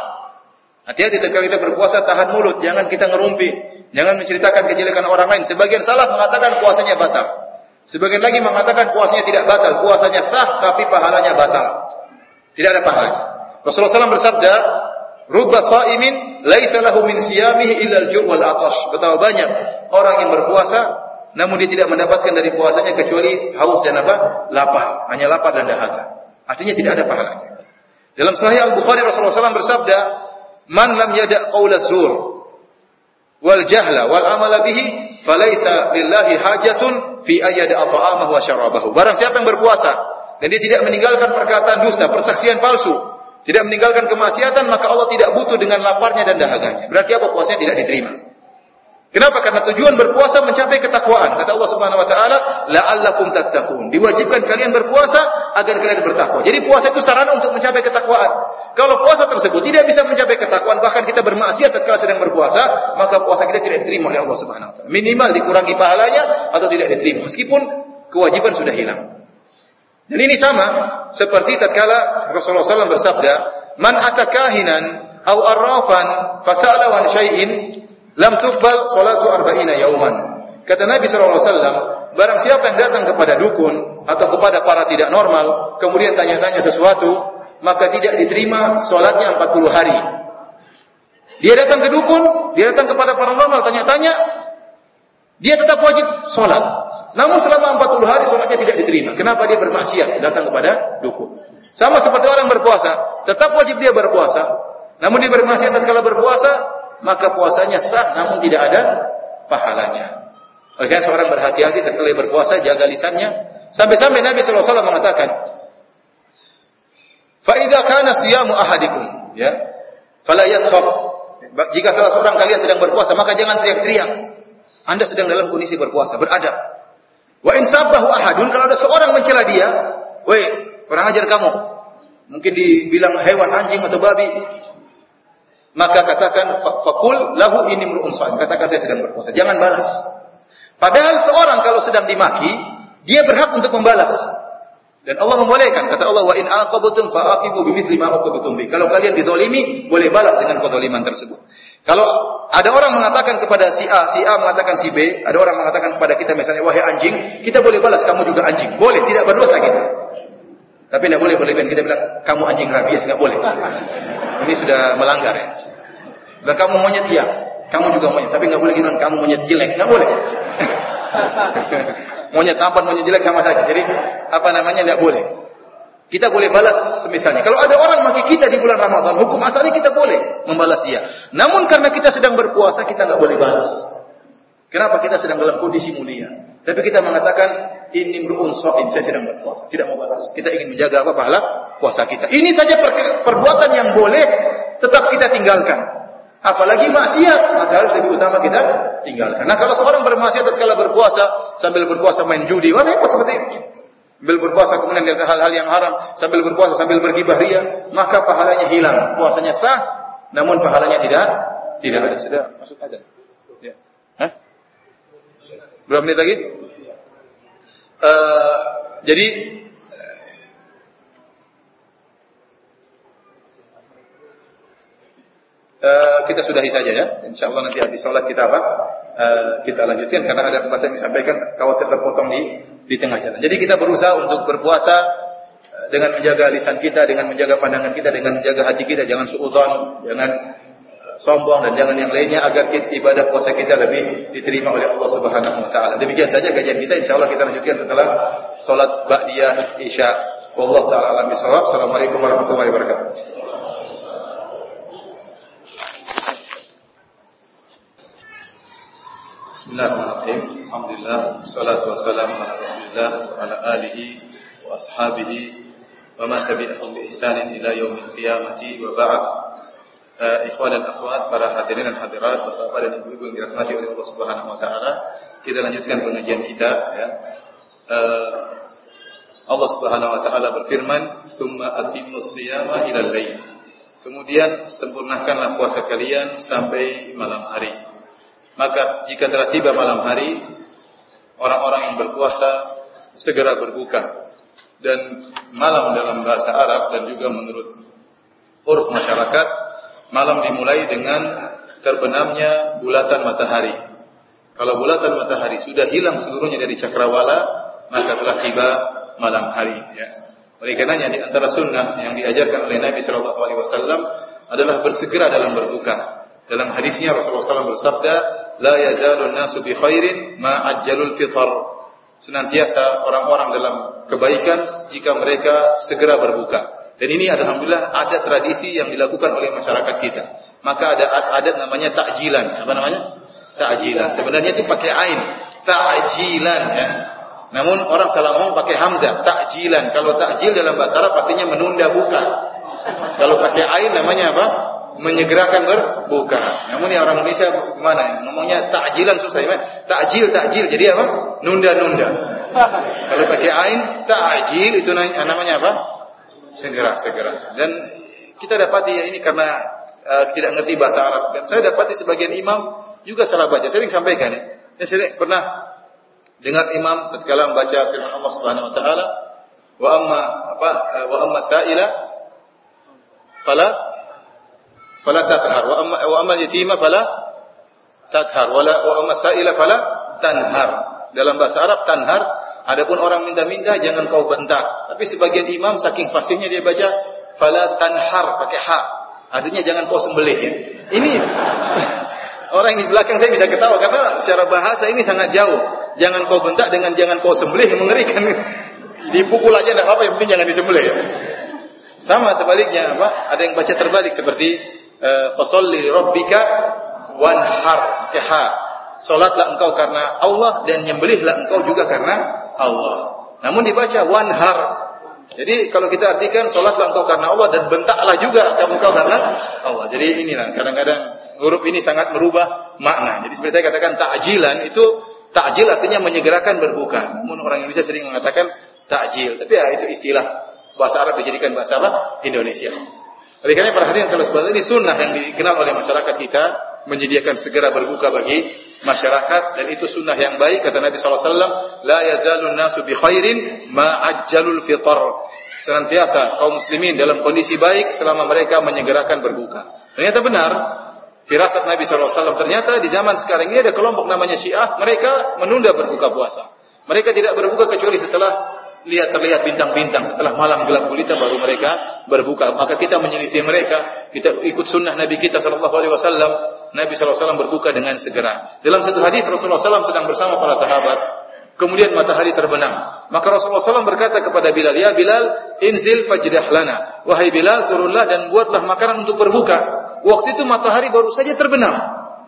S1: Hati-hati ketika kita berpuasa tahan mulut, jangan kita ngerumpi, jangan menceritakan kejelekan orang lain. Sebagian salah mengatakan puasanya batal. Sebagian lagi mengatakan puasanya tidak batal, puasanya sah tapi pahalanya batal. Tidak ada pahalanya. Rasulullah SAW bersabda, "Rubba sa'imin laisa lahu min siyamihi illa al-ju' wal atash." Betapa banyak orang yang berpuasa namun dia tidak mendapatkan dari puasanya kecuali haus dan apa? lapar, hanya lapar dan dahaga. Artinya tidak ada pahalanya. Dalam Sahih Al-Bukhari Rasulullah SAW bersabda, "Man lam yada' qaula zur wal jahla wal amala bihi, falaisa lillahi hajatun fi ayyada ta'amahu wa syarabahu." Barang siapa yang berpuasa dan dia tidak meninggalkan perkataan dusta, persaksian palsu, tidak meninggalkan kemaksiatan, maka Allah tidak butuh dengan laparnya dan dahaganya. Berarti apa puasanya tidak diterima. Kenapa? Karena tujuan berpuasa mencapai ketakwaan. Kata Allah Subhanahu wa taala, la'allakum tattaqun. Diwajibkan kalian berpuasa agar kalian bertakwa. Jadi puasa itu sarana untuk mencapai ketakwaan. Kalau puasa tersebut tidak bisa mencapai ketakwaan, bahkan kita bermaksiat ketika sedang berpuasa, maka puasa kita tidak diterima oleh Allah Subhanahu wa taala. Minimal dikurangi pahalanya atau tidak diterima meskipun kewajiban sudah hilang. Dan ini sama seperti tatkala Rasulullah SAW bersabda, "Man atakahinan au arrafan fasala wan syai'in lam tuqbal salatu arba'ina yauman." Kata Nabi SAW, barang siapa yang datang kepada dukun atau kepada para tidak normal, kemudian tanya-tanya sesuatu, maka tidak diterima salatnya 40 hari. Dia datang ke dukun, dia datang kepada para normal tanya-tanya, dia tetap wajib sholat. Namun selama 40 hari sholatnya tidak diterima. Kenapa dia bermaksiat datang kepada dukun? Sama seperti orang berpuasa, tetap wajib dia berpuasa. Namun dia bermaksiat kalau berpuasa, maka puasanya sah namun tidak ada pahalanya. Oleh karena seorang berhati-hati ketika berpuasa, jaga lisannya. Sampai-sampai Nabi SAW mengatakan, Fa'idha kana siyamu ahadikum, ya, fala yaskhab. Jika salah seorang kalian sedang berpuasa, maka jangan teriak-teriak. Anda sedang dalam kondisi berpuasa, beradab. Wa in sabahu ahadun kalau ada seorang mencela dia, "Woi, kurang ajar kamu." Mungkin dibilang hewan anjing atau babi. Maka katakan fakul lahu ini mru'un Katakan saya sedang berpuasa. Jangan balas. Padahal seorang kalau sedang dimaki, dia berhak untuk membalas. Dan Allah membolehkan. Kata Allah, wa in aqabtum fa'aqibu bimithli ma aqabtum bi. Kalau kalian dizalimi, boleh balas dengan kezaliman tersebut. Kalau ada orang mengatakan kepada si A, si A mengatakan si B, ada orang mengatakan kepada kita misalnya wahai anjing, kita boleh balas kamu juga anjing. Boleh, tidak berdosa kita. Tapi tidak boleh berlebihan kita bilang kamu anjing rabies, nggak boleh. Ini sudah melanggar ya. Dan kamu monyet iya, kamu juga monyet, tapi nggak boleh gitu kamu monyet jelek, nggak boleh. [LAUGHS] monyet tampan, monyet jelek sama saja. Jadi apa namanya tidak boleh. Kita boleh balas semisalnya. Kalau ada orang maki kita di bulan Ramadan, hukum asalnya kita boleh membalas dia. Namun karena kita sedang berpuasa, kita nggak boleh balas. Kenapa? Kita sedang dalam kondisi mulia. Tapi kita mengatakan, ini meruun so'in, saya sedang berpuasa. Tidak mau balas. Kita ingin menjaga apa pahala puasa kita. Ini saja perbuatan yang boleh tetap kita tinggalkan. Apalagi maksiat, maka lebih utama kita tinggalkan. Nah kalau seorang bermaksiat tatkala berpuasa, sambil berpuasa main judi, wah seperti itu sambil berpuasa kemudian dia hal-hal yang haram, sambil berpuasa sambil bergibah ria, maka pahalanya hilang. Puasanya sah, namun pahalanya tidak tidak ada. Sudah masuk aja. Ya. Hah? Berapa menit lagi? Uh, jadi uh, kita sudahi saja ya. Insya Allah nanti habis sholat kita apa? Uh, kita lanjutkan karena ada pembahasan yang disampaikan kalau terpotong di di tengah jalan. Jadi kita berusaha untuk berpuasa eh, dengan menjaga lisan kita, dengan menjaga pandangan kita, dengan menjaga hati kita, jangan suudzon, jangan sombong dan jangan yang lainnya agar kita, ibadah puasa kita lebih diterima oleh Allah Subhanahu wa taala. Demikian saja kajian kita insyaallah kita lanjutkan setelah salat ba'diyah isya. Wallahu taala alam bisawab. Assalamualaikum warahmatullahi wabarakatuh. Bismillahirrahmanirrahim. Alhamdulillah. Salatu wassalamu ala Rasulillah wa ala alihi wa ashabihi wa man tabi'ahum bi ihsanin ila yaumil qiyamati wa ba'd. Uh, ikhwan dan akhwat, para hadirin dan hadirat, bapak-bapak dan ibu-ibu yang dirahmati oleh Allah Subhanahu wa taala, kita lanjutkan pengajian kita ya. Uh, Allah Subhanahu wa taala berfirman, "Tsumma atimmus siyama ila lail." Kemudian sempurnakanlah puasa kalian sampai malam hari. Maka jika telah tiba malam hari, orang-orang yang berpuasa segera berbuka. Dan malam dalam bahasa Arab dan juga menurut uruf masyarakat, malam dimulai dengan terbenamnya bulatan matahari. Kalau bulatan matahari sudah hilang seluruhnya dari cakrawala, maka telah tiba malam hari. Ya. Oleh karenanya di antara sunnah yang diajarkan oleh Nabi Shallallahu Alaihi Wasallam adalah bersegera dalam berbuka. Dalam hadisnya Rasulullah SAW bersabda, la yazalun nasu bi khairin ma ajjalul. Senantiasa orang-orang dalam kebaikan jika mereka segera berbuka. Dan ini alhamdulillah ada tradisi yang dilakukan oleh masyarakat kita. Maka ada adat namanya takjilan. Apa namanya? Takjilan. Sebenarnya itu pakai ain. Takjilan ya. Namun orang salah ngomong pakai hamzah, takjilan. Kalau takjil dalam bahasa Arab artinya menunda buka. Kalau pakai ain namanya apa? Menyegerakan berbuka. Namun ya orang Indonesia gimana? Ngomongnya takjilan susah ya. Takjil, takjil. Jadi apa? Nunda-nunda. [LAUGHS] Kalau pakai ain, takjil itu namanya apa? Segera, segera. Dan kita dapati ya ini karena uh, tidak ngerti bahasa Arab. Dan saya dapati sebagian imam juga salah baca. Sering sampaikan ya. Saya sering pernah dengar imam ketika membaca firman Allah Subhanahu wa taala, wa amma apa? Wa amma sa'ila fala amma wa amma yatima fala takhar wala wa amma sa'ila fala tanhar dalam bahasa Arab tanhar. Adapun orang minta-minta jangan kau bentak. Tapi sebagian imam saking fasihnya dia baca fala tanhar pakai ha. Artinya jangan kau sembelih. Ya. ini [LAUGHS] orang di belakang saya bisa ketawa karena secara bahasa ini sangat jauh. Jangan kau bentak dengan jangan kau sembelih [LAUGHS] mengerikan. Dipukul aja tidak apa yang penting jangan disembelih. Ya. sama sebaliknya apa ada yang baca terbalik seperti Eh, fasalli rabbika wanhar. Ha salatlah engkau karena Allah dan nyembelihlah engkau juga karena Allah. Namun dibaca wanhar. Jadi kalau kita artikan salatlah engkau karena Allah dan bentaklah juga engkau karena Allah. Jadi inilah kadang-kadang huruf ini sangat merubah makna. Jadi seperti saya katakan takjilan itu takjil artinya menyegerakan berbuka. Namun orang Indonesia sering mengatakan takjil tapi ya itu istilah bahasa Arab dijadikan bahasa apa? Indonesia oleh karena perhatian kalau sebenarnya ini sunnah yang dikenal oleh masyarakat kita menyediakan segera berbuka bagi masyarakat dan itu sunnah yang baik kata Nabi SAW la yazalun nasu bi khairin ma ajjalul fitr senantiasa kaum muslimin dalam kondisi baik selama mereka menyegerakan berbuka. Ternyata benar firasat Nabi SAW ternyata di zaman sekarang ini ada kelompok namanya Syiah mereka menunda berbuka puasa. Mereka tidak berbuka kecuali setelah lihat terlihat bintang-bintang setelah malam gelap gulita baru mereka berbuka. Maka kita menyelisih mereka. Kita ikut sunnah Nabi kita Shallallahu Alaihi Wasallam. Nabi SAW berbuka dengan segera. Dalam satu hadis Rasulullah SAW sedang bersama para sahabat. Kemudian matahari terbenam. Maka Rasulullah SAW berkata kepada Bilal, Ya Bilal, inzil fajdah lana. Wahai Bilal, turunlah dan buatlah makanan untuk berbuka. Waktu itu matahari baru saja terbenam.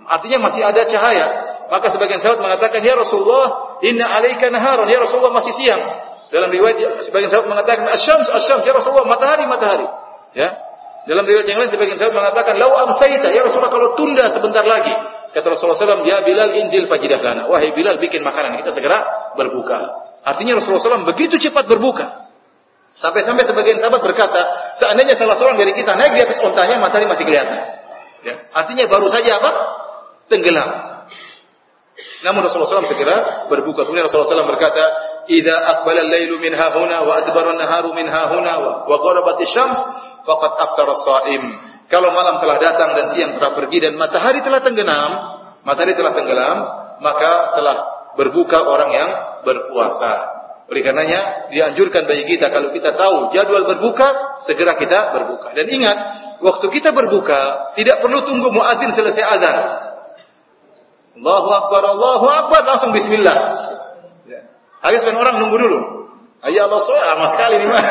S1: Artinya masih ada cahaya. Maka sebagian sahabat mengatakan, Ya Rasulullah, inna alaika naharon. Ya Rasulullah masih siang. Dalam riwayat sebagian sahabat mengatakan asyams asyams ya Rasulullah matahari matahari. Ya. Dalam riwayat yang lain sebagian sahabat mengatakan lau amsaita ya Rasulullah kalau tunda sebentar lagi. Kata Rasulullah SAW, ya Bilal injil fajidah lana. Wahai Bilal bikin makanan kita segera berbuka. Artinya Rasulullah SAW begitu cepat berbuka. Sampai-sampai sebagian sahabat berkata, seandainya salah seorang dari kita naik di atas ontanya, matahari masih kelihatan. Ya. Artinya baru saja apa? Tenggelam. Namun Rasulullah SAW segera berbuka. Kemudian Rasulullah SAW berkata, idza aqbala al-lailu min hahuna wa adbara an-naharu min hahuna wa gharabat asy-syams faqad aftara as-sha'im Kalau malam telah datang dan siang telah pergi dan matahari telah tenggelam, matahari telah tenggelam, maka telah berbuka orang yang berpuasa. Oleh karenanya dianjurkan bagi kita kalau kita tahu jadwal berbuka, segera kita berbuka. Dan ingat, waktu kita berbuka tidak perlu tunggu muadzin selesai azan. Allahu akbar, Allahu akbar, langsung bismillah. Ada sebagian orang nunggu dulu. Ayah Allah soal lama sekali nih mah.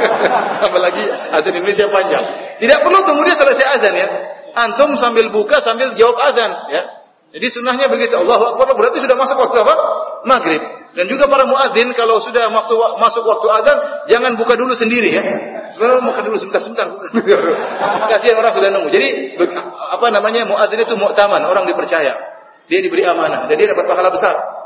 S1: [LAUGHS] Apalagi azan Indonesia panjang. Tidak perlu tunggu dia selesai azan ya. Antum sambil buka sambil jawab azan ya. Jadi sunnahnya begitu. Allahu Akbar berarti sudah masuk waktu apa? Maghrib. Dan juga para muadzin kalau sudah waktu masuk waktu azan jangan buka dulu sendiri ya. Sebenarnya buka dulu sebentar-sebentar. [LAUGHS] Kasihan orang sudah nunggu. Jadi apa namanya muadzin itu mu'taman, orang dipercaya. Dia diberi amanah dan dia dapat pahala besar.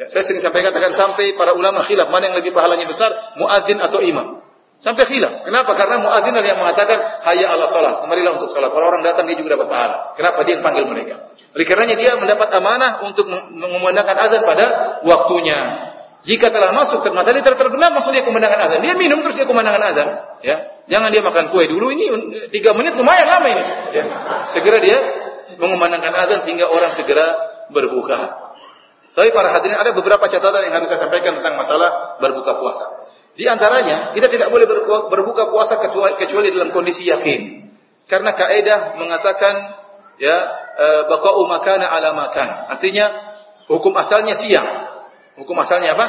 S1: Ya, saya sering sampai katakan sampai para ulama khilaf mana yang lebih pahalanya besar, muadzin atau imam. Sampai khilaf. Kenapa? Karena muadzin yang mengatakan hayya ala salat. Kemarilah untuk salat. Kalau orang datang dia juga dapat pahala. Kenapa? Dia yang panggil mereka. Oleh karenanya dia mendapat amanah untuk mengumandangkan azan pada waktunya. Jika telah masuk matahari telah terbenam, langsung dia kumandangkan azan. Dia minum terus dia kumandangkan azan. Ya, jangan dia makan kue dulu. Ini tiga menit lumayan lama ini. Ya. Segera dia mengumandangkan azan sehingga orang segera berbuka. Tapi para hadirin ada beberapa catatan yang harus saya sampaikan tentang masalah berbuka puasa. Di antaranya, kita tidak boleh berbuka puasa kecuali dalam kondisi yakin. Karena kaidah mengatakan ya e, baqa'u makana ala makan. Artinya hukum asalnya siang. Hukum asalnya apa?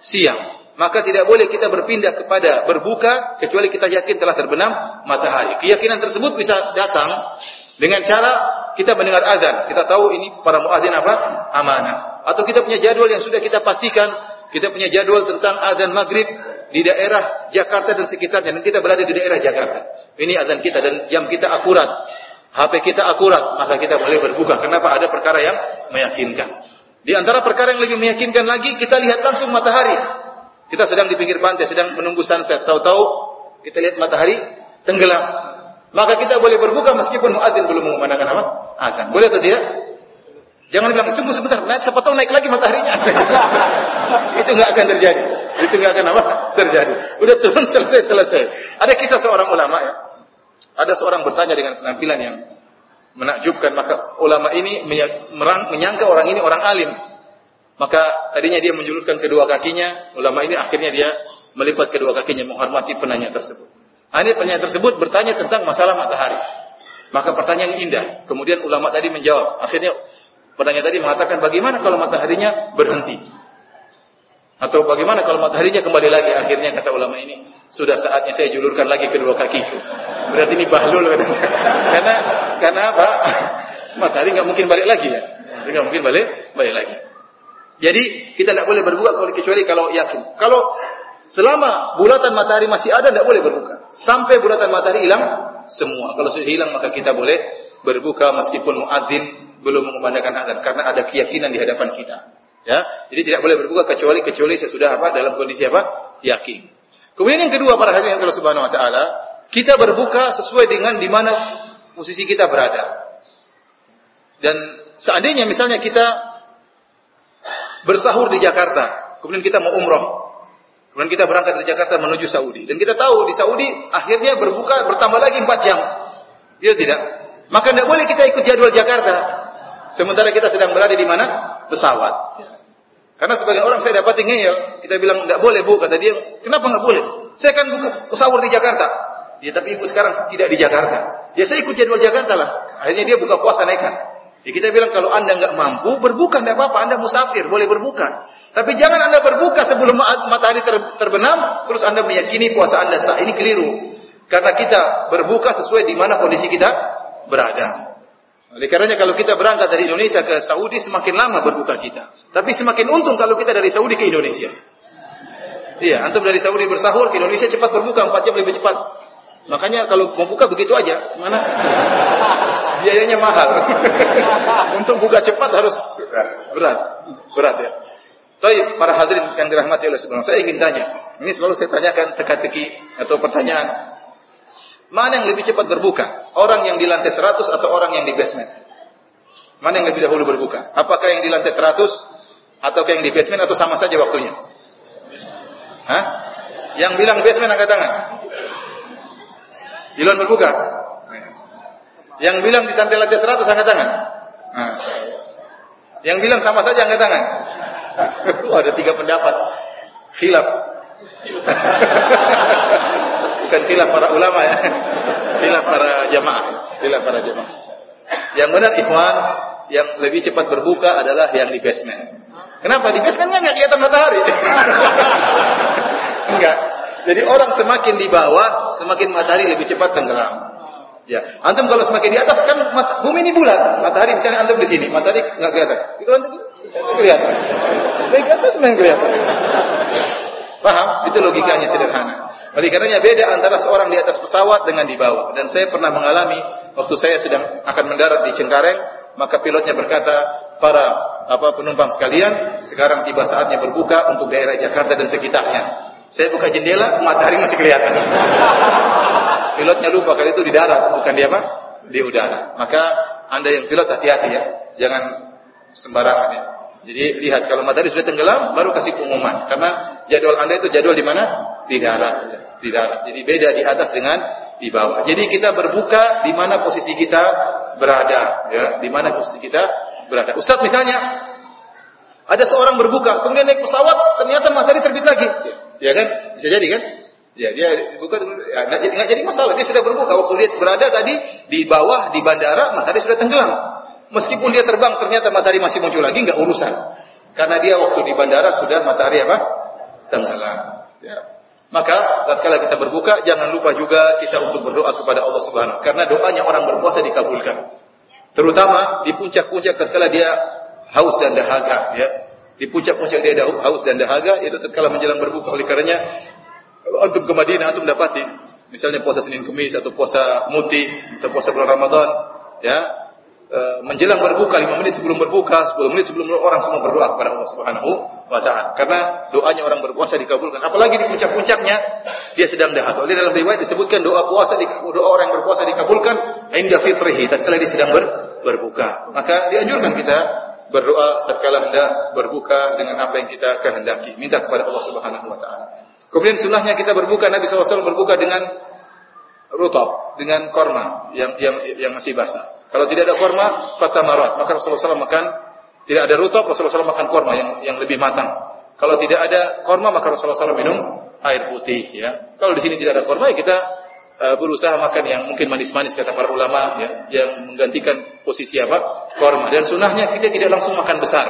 S1: Siang. Maka tidak boleh kita berpindah kepada berbuka kecuali kita yakin telah terbenam matahari. Keyakinan tersebut bisa datang dengan cara kita mendengar azan. Kita tahu ini para muadzin apa? Amanah. Atau kita punya jadwal yang sudah kita pastikan. Kita punya jadwal tentang azan maghrib di daerah Jakarta dan sekitarnya. Dan kita berada di daerah Jakarta. Ini azan kita dan jam kita akurat. HP kita akurat, maka kita boleh berbuka. Kenapa? Ada perkara yang meyakinkan. Di antara perkara yang lebih meyakinkan lagi, kita lihat langsung matahari. Kita sedang di pinggir pantai, sedang menunggu sunset. Tahu-tahu kita lihat matahari tenggelam. Maka kita boleh berbuka meskipun muadzin belum mengumandangkan apa? Akan. Boleh atau tidak? Jangan bilang tunggu sebentar, naik siapa tahu naik lagi mataharinya. [LAUGHS] itu nggak akan terjadi. Itu nggak akan apa? Terjadi. Udah turun [LAUGHS] selesai selesai. Ada kisah seorang ulama ya. Ada seorang bertanya dengan penampilan yang menakjubkan, maka ulama ini menyangka orang ini orang alim. Maka tadinya dia menjulurkan kedua kakinya, ulama ini akhirnya dia melipat kedua kakinya menghormati penanya tersebut. Nah, ini penanya tersebut bertanya tentang masalah matahari. Maka pertanyaan indah. Kemudian ulama tadi menjawab. Akhirnya penanya tadi mengatakan bagaimana kalau mataharinya berhenti? Atau bagaimana kalau mataharinya kembali lagi? Akhirnya kata ulama ini, sudah saatnya saya julurkan lagi kedua kakiku. Berarti ini bahlul. [LAUGHS] karena karena apa? [LAUGHS] Matahari nggak mungkin balik lagi ya. Nggak mungkin balik balik lagi. Jadi kita tidak boleh berbuka kecuali kalau yakin. Kalau selama bulatan matahari masih ada, tidak boleh berbuka. Sampai bulatan matahari hilang semua. Kalau sudah hilang maka kita boleh berbuka meskipun muadzin belum mengumandangkan azan karena ada keyakinan di hadapan kita. Ya, jadi tidak boleh berbuka kecuali kecuali sesudah apa dalam kondisi apa? Yakin. Kemudian yang kedua para hadirin Allah Subhanahu wa taala, kita berbuka sesuai dengan di mana posisi kita berada. Dan seandainya misalnya kita bersahur di Jakarta, kemudian kita mau umroh, kemudian kita berangkat dari Jakarta menuju Saudi, dan kita tahu di Saudi akhirnya berbuka bertambah lagi 4 jam. Iya tidak? Maka tidak boleh kita ikut jadwal Jakarta. Sementara kita sedang berada di mana? Pesawat. Karena sebagian orang saya dapat ngeyel, kita bilang tidak boleh bu, kata dia, kenapa nggak boleh? Saya kan buka sahur di Jakarta. Ya tapi ibu sekarang tidak di Jakarta. Ya saya ikut jadwal Jakarta lah. Akhirnya dia buka puasa nekat. Ya kita bilang kalau anda nggak mampu berbuka tidak apa-apa, anda musafir boleh berbuka. Tapi jangan anda berbuka sebelum matahari ter terbenam, terus anda meyakini puasa anda sah. Ini keliru. Karena kita berbuka sesuai di mana kondisi kita berada. Oleh karenanya kalau kita berangkat dari Indonesia ke Saudi semakin lama berbuka kita. Tapi semakin untung kalau kita dari Saudi ke Indonesia. Iya, antum dari Saudi bersahur ke Indonesia cepat berbuka 4 jam lebih cepat. Makanya kalau mau buka begitu aja, mana? Biayanya mahal. [LAUGHS] Untuk buka cepat harus berat, berat ya. Tapi para hadirin yang dirahmati oleh Subhanahu saya ingin tanya. Ini selalu saya tanyakan teka-teki atau pertanyaan Mana yang lebih cepat berbuka? Orang yang di lantai 100 atau orang yang di basement? Mana yang lebih dahulu berbuka? Apakah yang di lantai 100 atau yang di basement atau sama saja waktunya? Hah? Yang bilang basement angkat tangan. Duluan berbuka. Yang bilang di santai lantai 100 angkat tangan. Nah. Yang bilang sama saja angkat tangan. ada tiga pendapat. Khilaf. [LAUGHS] Bukan khilaf para ulama ya. [LAUGHS] Khilaf para jamaah. Khilaf para jamaah. Yang benar ikhwan, yang lebih cepat berbuka adalah yang di basement. Kenapa? Di basement enggak kelihatan matahari. [LAUGHS] enggak. Jadi orang semakin di bawah, semakin matahari lebih cepat tenggelam. Ya, antum kalau semakin di atas kan bumi ini bulat, matahari misalnya antum di sini, matahari nggak kelihatan. Itu antum kelihatan. Baik atas memang kelihatan. Paham? Itu logikanya sederhana. Oleh karenanya beda antara seorang di atas pesawat dengan di bawah. Dan saya pernah mengalami waktu saya sedang akan mendarat di Cengkareng, maka pilotnya berkata, para apa penumpang sekalian, sekarang tiba saatnya berbuka untuk daerah Jakarta dan sekitarnya. Saya buka jendela, matahari masih kelihatan. [LAUGHS] Pilotnya lupa kalau itu di darat, bukan di apa? Di udara. Maka Anda yang pilot hati-hati ya. Jangan sembarangan ya. Jadi lihat kalau matahari sudah tenggelam baru kasih pengumuman karena jadwal Anda itu jadwal di mana? Di darat, di darat. Jadi beda di atas dengan di bawah. Jadi kita berbuka di mana posisi kita berada, ya, di mana posisi kita berada. Ustaz misalnya ada seorang berbuka, kemudian naik pesawat, ternyata matahari terbit lagi. Ya kan? Bisa jadi kan? Ya, dia buka ya, nggak jadi, jadi masalah. Dia sudah berbuka waktu dia berada tadi di bawah di bandara, matahari sudah tenggelam. Meskipun dia terbang, ternyata matahari masih muncul lagi, nggak urusan. Karena dia waktu di bandara sudah matahari apa? Tenggelam. Ya. Maka tatkala kita berbuka, jangan lupa juga kita untuk berdoa kepada Allah Subhanahu. Karena doanya orang berpuasa dikabulkan. Terutama di puncak-puncak tatkala dia haus dan dahaga, ya. Di puncak-puncak dia haus dan dahaga, itu tatkala menjelang berbuka. Oleh karenanya antum ke Madinah antum dapati misalnya puasa Senin Kamis atau puasa Muti atau puasa bulan Ramadan ya menjelang berbuka 5 menit sebelum berbuka 10 menit sebelum orang semua berdoa kepada Allah Subhanahu wa taala. Karena doanya orang berpuasa dikabulkan. Apalagi di puncak-puncaknya dia sedang dahaga oleh dalam riwayat disebutkan doa puasa doa orang yang berpuasa dikabulkan inda fitrihi tatkala dia sedang ber, berbuka. Maka dianjurkan kita berdoa tatkala hendak berbuka dengan apa yang kita kehendaki minta kepada Allah Subhanahu wa taala. Kemudian sunnahnya kita berbuka Nabi SAW berbuka dengan rutop, dengan korma yang yang yang masih basah. Kalau tidak ada korma, fatamarat, maka Rasulullah SAW makan tidak ada rutop, Rasulullah SAW makan korma yang yang lebih matang. Kalau tidak ada korma, maka Rasulullah SAW minum air putih. Ya. Kalau di sini tidak ada korma, ya kita uh, berusaha makan yang mungkin manis-manis kata para ulama, ya, yang menggantikan posisi apa korma. Dan sunnahnya kita tidak langsung makan besar.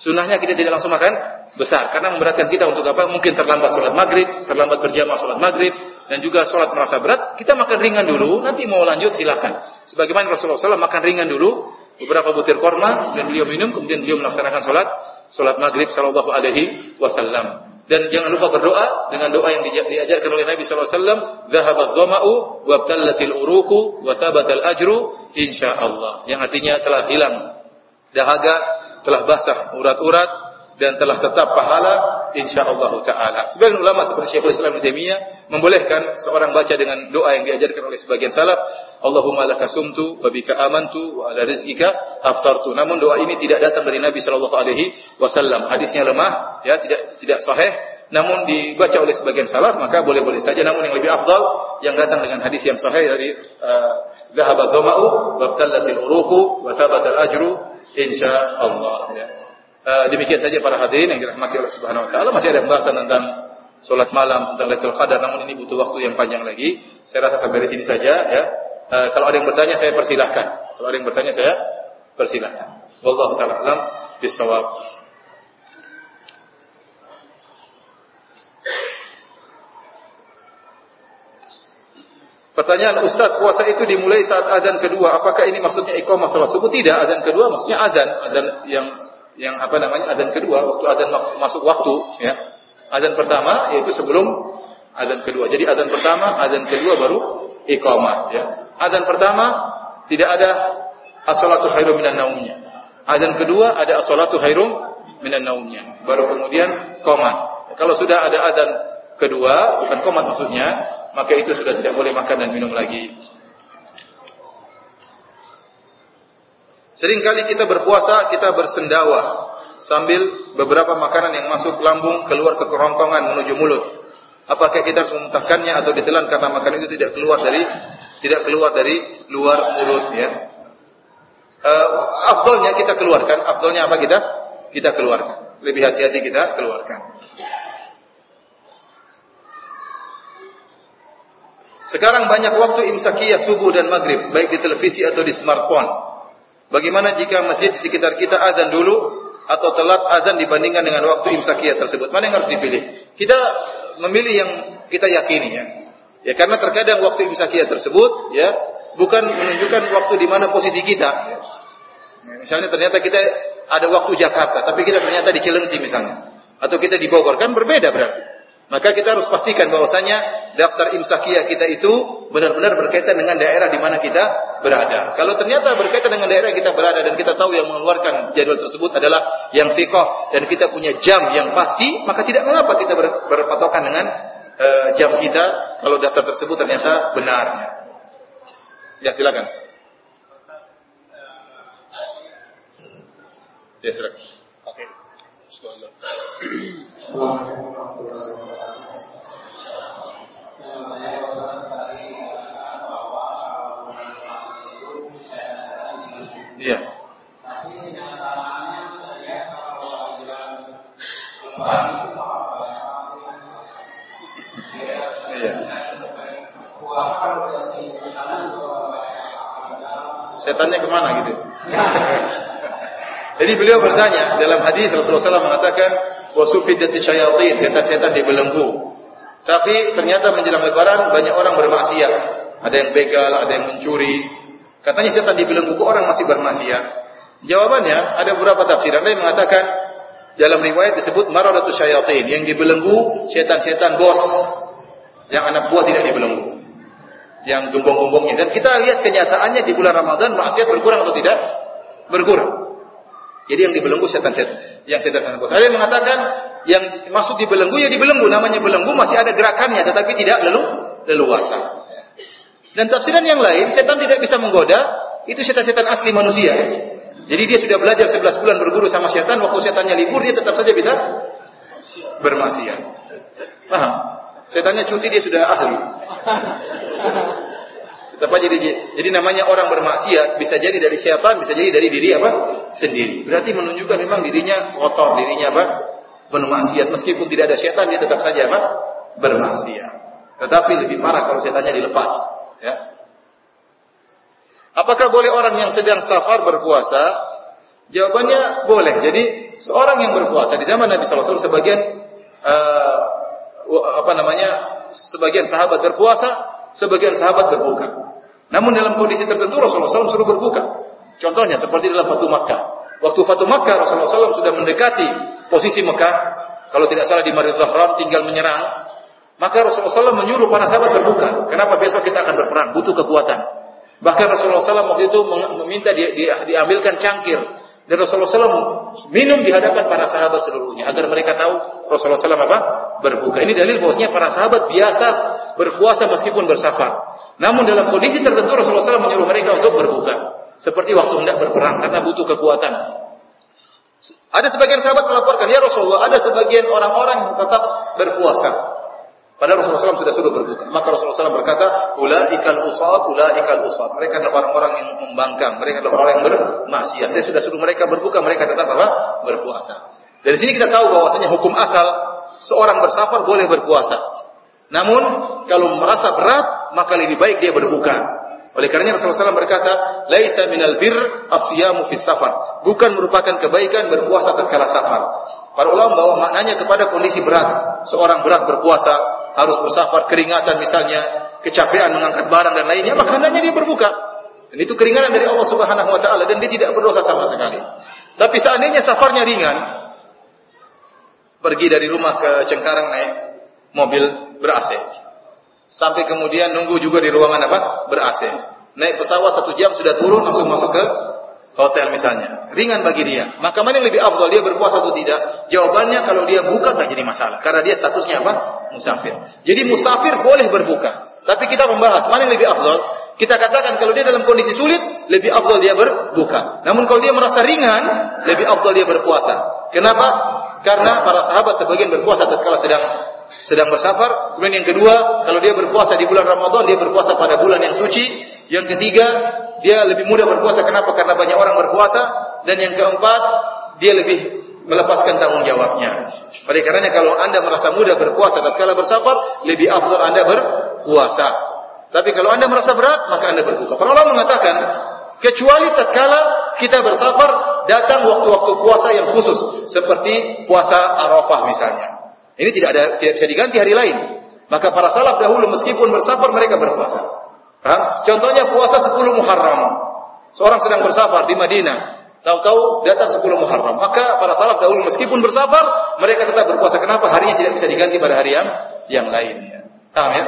S1: Sunnahnya kita tidak langsung makan besar karena memberatkan kita untuk apa? Mungkin terlambat sholat maghrib, terlambat berjamaah sholat maghrib, dan juga sholat merasa berat. Kita makan ringan dulu, nanti mau lanjut silakan. Sebagaimana Rasulullah SAW makan ringan dulu, beberapa butir korma dan beliau minum, kemudian beliau melaksanakan sholat sholat maghrib Shallallahu Alaihi Wasallam. Dan jangan lupa berdoa dengan doa yang diajarkan oleh Nabi Sallallahu Wasallam. Zahabat dhama'u wabtallatil uruku wa thabatal ajru insyaallah. Yang artinya telah hilang dahaga, telah basah urat-urat, dan telah tetap pahala insyaallah taala. Sebagian ulama seperti Syekhul Islam Ibnu Taimiyah membolehkan seorang baca dengan doa yang diajarkan oleh sebagian salaf, Allahumma laka sumtu wa bika amantu wa ala rizqika aftartu. Namun doa ini tidak datang dari Nabi sallallahu alaihi wasallam. Hadisnya lemah, ya tidak tidak sahih. Namun dibaca oleh sebagian salaf maka boleh-boleh saja. Namun yang lebih afdal yang datang dengan hadis yang sahih dari Dhahaba uh, dhama'u wa tallatil uruqu wa thabatal ajru insyaallah ya. Uh, demikian saja para hadirin yang dirahmati Allah Subhanahu wa taala. Masih ada pembahasan tentang salat malam, tentang Lailatul Qadar, namun ini butuh waktu yang panjang lagi. Saya rasa sampai di sini saja ya. Uh, kalau ada yang bertanya saya persilahkan. Kalau ada yang bertanya saya persilahkan. Wallahu taala alam bisawab. Pertanyaan Ustaz, puasa itu dimulai saat azan kedua. Apakah ini maksudnya iqamah salat subuh? Tidak, azan kedua maksudnya azan, azan yang yang apa namanya adzan kedua waktu adzan masuk waktu ya. Adzan pertama yaitu sebelum adzan kedua. Jadi adzan pertama adzan kedua baru iqamah ya. Adzan pertama tidak ada as-salatu khairum minan naumnya. Adzan kedua ada as-salatu khairum minan naumnya. Baru kemudian qomat kalau sudah ada adzan kedua bukan qomat maksudnya maka itu sudah tidak boleh makan dan minum lagi Seringkali kita berpuasa, kita bersendawa sambil beberapa makanan yang masuk lambung keluar ke kerongkongan menuju mulut. Apakah kita harus memuntahkannya atau ditelan karena makanan itu tidak keluar dari tidak keluar dari luar mulut ya. Uh, afdolnya kita keluarkan, afdolnya apa kita? Kita keluarkan. Lebih hati-hati kita keluarkan. Sekarang banyak waktu imsakiyah subuh dan maghrib, baik di televisi atau di smartphone. Bagaimana jika masjid di sekitar kita azan dulu atau telat azan dibandingkan dengan waktu imsakiyah tersebut? Mana yang harus dipilih? Kita memilih yang kita yakini ya. Ya karena terkadang waktu imsakiyah tersebut ya bukan menunjukkan waktu di mana posisi kita. Misalnya ternyata kita ada waktu Jakarta, tapi kita ternyata di Cilengsi misalnya, atau kita di Bogor kan berbeda berarti. Maka kita harus pastikan bahwasanya daftar imsakiyah kita itu benar-benar berkaitan dengan daerah di mana kita berada. Kalau ternyata berkaitan dengan daerah kita berada dan kita tahu yang mengeluarkan jadwal tersebut adalah yang fikoh dan kita punya jam yang pasti, maka tidak mengapa kita ber, berpatokan dengan uh, jam kita kalau daftar tersebut ternyata benar. Ya silakan. Ya silakan. Oke. Iya. Iya. Setannya ke mana gitu? Jadi beliau bertanya dalam hadis Rasulullah SAW mengatakan wasufidati syayatin setan-setan dibelenggu. Tapi ternyata menjelang lebaran banyak orang bermaksiat. Ada yang begal, ada yang mencuri, Katanya setan dibelenggu kok orang masih bermaksiat. Jawabannya ada beberapa tafsir. Ada yang mengatakan dalam riwayat disebut maradatu syayatin yang dibelenggu setan-setan bos yang anak buah tidak dibelenggu. Yang gembong-gembongnya dan kita lihat kenyataannya di bulan Ramadan maksiat berkurang atau tidak? Berkurang. Jadi yang dibelenggu setan-setan, yang setan-setan bos. Ada yang mengatakan yang masuk dibelenggu ya dibelenggu namanya belenggu masih ada gerakannya tetapi tidak lalu leluasa. Dan tafsiran yang lain, setan tidak bisa menggoda, itu setan-setan asli manusia. Jadi dia sudah belajar 11 bulan berguru sama setan, waktu setannya libur dia tetap saja bisa bermaksiat. Paham? Setannya cuti dia sudah ahli. Tetap aja jadi, jadi namanya orang bermaksiat bisa jadi dari setan, bisa jadi dari diri apa? Sendiri. Berarti menunjukkan memang dirinya kotor, dirinya apa? Penuh maksiat. Meskipun tidak ada setan, dia tetap saja apa? Bermaksiat. Tetapi lebih parah kalau setannya dilepas. Ya. Apakah boleh orang yang sedang safar berpuasa? Jawabannya boleh. Jadi seorang yang berpuasa di zaman Nabi SAW sebagian uh, apa namanya sebagian sahabat berpuasa, sebagian sahabat berbuka. Namun dalam kondisi tertentu Rasulullah SAW suruh berbuka. Contohnya seperti dalam Fatu Makkah. Waktu Fatu Makkah Rasulullah SAW sudah mendekati posisi Makkah. Kalau tidak salah di Marid Zahran tinggal menyerang. Maka Rasulullah SAW menyuruh para sahabat berbuka. Kenapa besok kita akan berperang? Butuh kekuatan. Bahkan Rasulullah SAW waktu itu meminta di, di, diambilkan cangkir. Dan Rasulullah SAW minum di hadapan para sahabat seluruhnya. Agar mereka tahu Rasulullah SAW apa? Berbuka. Ini dalil bahwasanya para sahabat biasa berpuasa meskipun bersafar. Namun dalam kondisi tertentu Rasulullah SAW menyuruh mereka untuk berbuka. Seperti waktu hendak berperang karena butuh kekuatan. Ada sebagian sahabat melaporkan, ya Rasulullah, ada sebagian orang-orang tetap berpuasa. Padahal Rasulullah SAW sudah suruh berbuka. Maka Rasulullah SAW berkata, Ula'ikal usad, ula'ikal usad. Mereka adalah orang-orang yang membangkang. Mereka adalah orang yang bermaksiat. Saya sudah suruh mereka berbuka, mereka tetap apa? Berpuasa. Dari sini kita tahu bahwasanya hukum asal seorang bersafar boleh berpuasa. Namun kalau merasa berat, maka lebih baik dia berbuka. Oleh karenanya Rasulullah SAW berkata, Laisa minal bir asyamu fis safar. Bukan merupakan kebaikan berpuasa tatkala safar. Para ulama bawa maknanya kepada kondisi berat. Seorang berat berpuasa, harus bersafar keringatan misalnya, kecapean mengangkat barang dan lainnya, maka hendaknya dia berbuka. Dan itu keringanan dari Allah Subhanahu wa taala dan dia tidak berdosa sama sekali. Tapi seandainya safarnya ringan, pergi dari rumah ke Cengkareng naik mobil ber-AC. Sampai kemudian nunggu juga di ruangan apa? Ber-AC. Naik pesawat satu jam sudah turun langsung masuk ke hotel misalnya. Ringan bagi dia. Maka mana yang lebih afdal dia berpuasa atau tidak? Jawabannya kalau dia buka nggak jadi masalah. Karena dia statusnya apa? musafir. Jadi musafir boleh berbuka. Tapi kita membahas mana yang lebih afdal. Kita katakan kalau dia dalam kondisi sulit, lebih afdal dia berbuka. Namun kalau dia merasa ringan, lebih afdal dia berpuasa. Kenapa? Karena para sahabat sebagian berpuasa tatkala sedang sedang bersafar. Kemudian yang kedua, kalau dia berpuasa di bulan Ramadan, dia berpuasa pada bulan yang suci. Yang ketiga, dia lebih mudah berpuasa. Kenapa? Karena banyak orang berpuasa. Dan yang keempat, dia lebih melepaskan tanggung jawabnya. Oleh karenanya kalau anda merasa mudah berpuasa tatkala bersafar, lebih afdal anda berpuasa. Tapi kalau anda merasa berat, maka anda berbuka. Para ulama mengatakan, kecuali tatkala kita bersafar, datang waktu-waktu puasa yang khusus, seperti puasa Arafah misalnya. Ini tidak ada tidak bisa diganti hari lain. Maka para salaf dahulu meskipun bersafar mereka berpuasa. Contohnya puasa 10 Muharram. Seorang sedang bersafar di Madinah. Tahu-tahu datang 10 Muharram. Maka para salaf dahulu meskipun bersafar, mereka tetap berpuasa. Kenapa? Harinya tidak bisa diganti pada hari yang yang lainnya. Paham ya?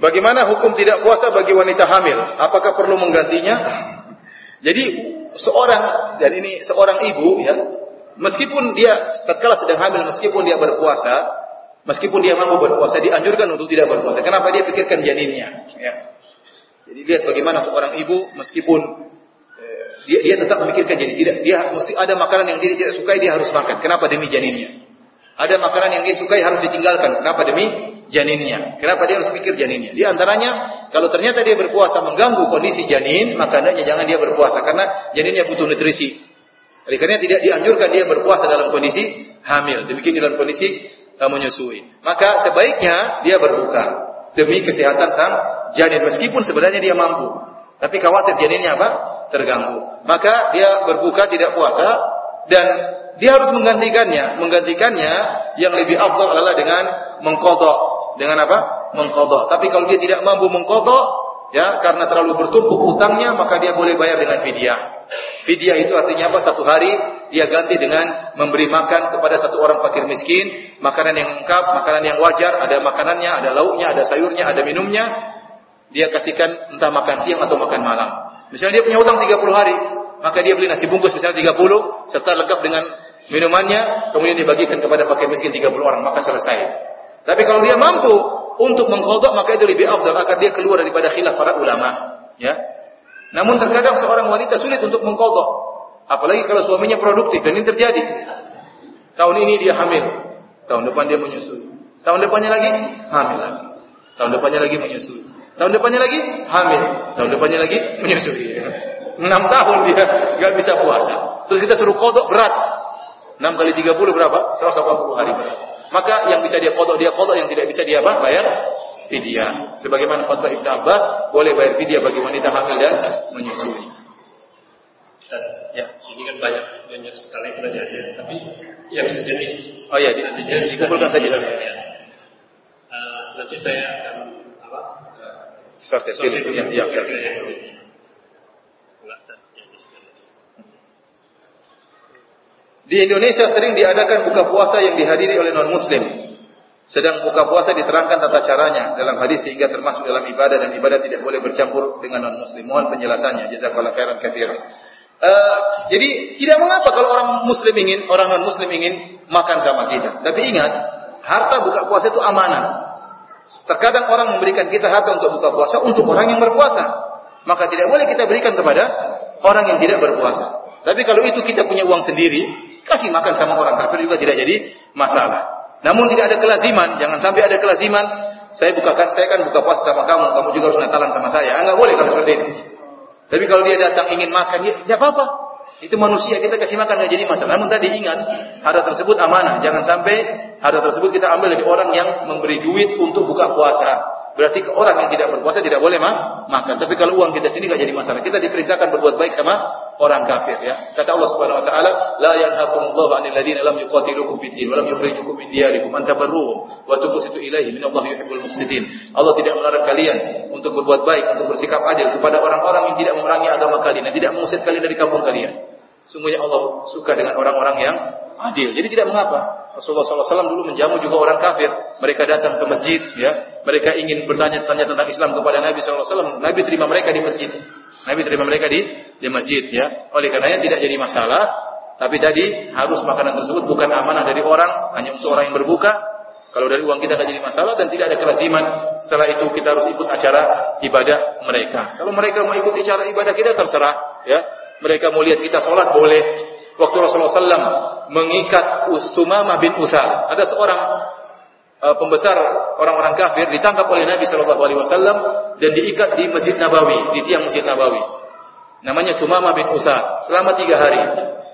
S1: Bagaimana hukum tidak puasa bagi wanita hamil? Apakah perlu menggantinya? Jadi seorang dan ini seorang ibu ya, meskipun dia tatkala sedang hamil, meskipun dia berpuasa, meskipun dia mampu berpuasa, dianjurkan untuk tidak berpuasa. Kenapa dia pikirkan janinnya? Ya. Jadi lihat bagaimana seorang ibu meskipun eh, dia, dia tetap memikirkan janin. Tidak, dia mesti ada makanan yang dia tidak sukai dia harus makan. Kenapa demi janinnya? Ada makanan yang dia sukai harus ditinggalkan. Kenapa demi janinnya. Kenapa dia harus pikir janinnya? Di antaranya, kalau ternyata dia berpuasa mengganggu kondisi janin, maka hendaknya jangan dia berpuasa karena janinnya butuh nutrisi. Oleh karena tidak dianjurkan dia berpuasa dalam kondisi hamil, demikian dalam kondisi uh, menyusui. Maka sebaiknya dia berbuka demi kesehatan sang janin meskipun sebenarnya dia mampu. Tapi khawatir janinnya apa? terganggu. Maka dia berbuka tidak puasa dan dia harus menggantikannya. Menggantikannya yang lebih afdal adalah dengan mengkodok dengan apa? Mengkodok. Tapi kalau dia tidak mampu mengkodok, ya karena terlalu bertumpuk utangnya, maka dia boleh bayar dengan fidyah. Fidyah itu artinya apa? Satu hari dia ganti dengan memberi makan kepada satu orang fakir miskin, makanan yang lengkap, makanan yang wajar, ada makanannya, ada lauknya, ada sayurnya, ada minumnya. Dia kasihkan entah makan siang atau makan malam. Misalnya dia punya utang 30 hari, maka dia beli nasi bungkus misalnya 30 serta lengkap dengan minumannya, kemudian dibagikan kepada fakir miskin 30 orang, maka selesai. Tapi kalau dia mampu untuk mengkodok maka itu lebih afdal agar dia keluar daripada khilaf para ulama. Ya. Namun terkadang seorang wanita sulit untuk mengkodok, apalagi kalau suaminya produktif dan ini terjadi. Tahun ini dia hamil, tahun depan dia menyusui, tahun depannya lagi hamil lagi, tahun depannya lagi menyusui, tahun depannya lagi hamil, tahun depannya lagi menyusui. [LAUGHS] Enam tahun dia nggak bisa puasa. Terus kita suruh kodok berat. 6 kali 30 berapa? 180 hari berat. Maka yang bisa dia kodok dia kodok, yang tidak bisa dia apa? Bayar fidyah. Sebagaimana fatwa Ibnu Abbas boleh bayar fidyah bagi wanita hamil dan menyusui.
S2: Ya, ini kan banyak banyak sekali pelajaran, tapi yang sejenis.
S1: Oh ya, di, di, di, dikumpulkan saja.
S2: Ya. Uh, nanti saya akan apa?
S1: Test. Ya, ya, ya. Di Indonesia sering diadakan buka puasa yang dihadiri oleh non-muslim. Sedang buka puasa diterangkan tata caranya dalam hadis sehingga termasuk dalam ibadah dan ibadah tidak boleh bercampur dengan non-muslim. Mohon penjelasannya. Jazakallahu khairan katsiran. Uh, jadi tidak mengapa kalau orang muslim ingin, orang non-muslim ingin makan sama kita. Tapi ingat, harta buka puasa itu amanah. Terkadang orang memberikan kita harta untuk buka puasa untuk orang yang berpuasa. Maka tidak boleh kita berikan kepada orang yang tidak berpuasa. Tapi kalau itu kita punya uang sendiri, Kasih makan sama orang kafir juga tidak jadi masalah. Namun tidak ada kelaziman, jangan sampai ada kelaziman. Saya bukakan, saya kan buka puasa sama kamu, kamu juga harus natalan sama saya. Enggak boleh kalau seperti ini. Tapi kalau dia datang ingin makan, ya tidak apa-apa. Itu manusia kita kasih makan nggak jadi masalah. Namun tadi ingat, harta tersebut amanah. Jangan sampai harta tersebut kita ambil dari orang yang memberi duit untuk buka puasa. Berarti orang yang tidak berpuasa tidak boleh mah makan. Tapi kalau uang kita sini nggak jadi masalah. Kita diperintahkan berbuat baik sama orang kafir ya. Kata Allah Subhanahu wa taala, "La yanhakumullahu 'anil ladzina lam yuqatilukum fid din wa lam yukhrijukum min diyarikum an tabarruhum wa tuqsitu ilaihi Allah yuhibbul muqsitin." Allah tidak melarang kalian untuk berbuat baik, untuk bersikap adil kepada orang-orang yang tidak memerangi agama kalian dan tidak mengusir kalian dari kampung kalian. Sungguhnya Allah suka dengan orang-orang yang adil. Jadi tidak mengapa. Rasulullah SAW dulu menjamu juga orang kafir. Mereka datang ke masjid, ya mereka ingin bertanya-tanya tentang Islam kepada Nabi SAW, Nabi terima mereka di masjid. Nabi terima mereka di di masjid ya. Oleh karenanya tidak jadi masalah, tapi tadi harus makanan tersebut bukan amanah dari orang, hanya untuk orang yang berbuka. Kalau dari uang kita tidak jadi masalah dan tidak ada kelaziman setelah itu kita harus ikut acara ibadah mereka. Kalau mereka mau ikut acara ibadah kita terserah, ya. Mereka mau lihat kita sholat boleh. Waktu Rasulullah SAW mengikat Ustumamah bin Usal, ada seorang uh, pembesar orang-orang kafir ditangkap oleh Nabi Shallallahu Alaihi Wasallam dan diikat di Masjid Nabawi, di tiang Masjid Nabawi. Namanya Sumama bin Usal selama tiga hari.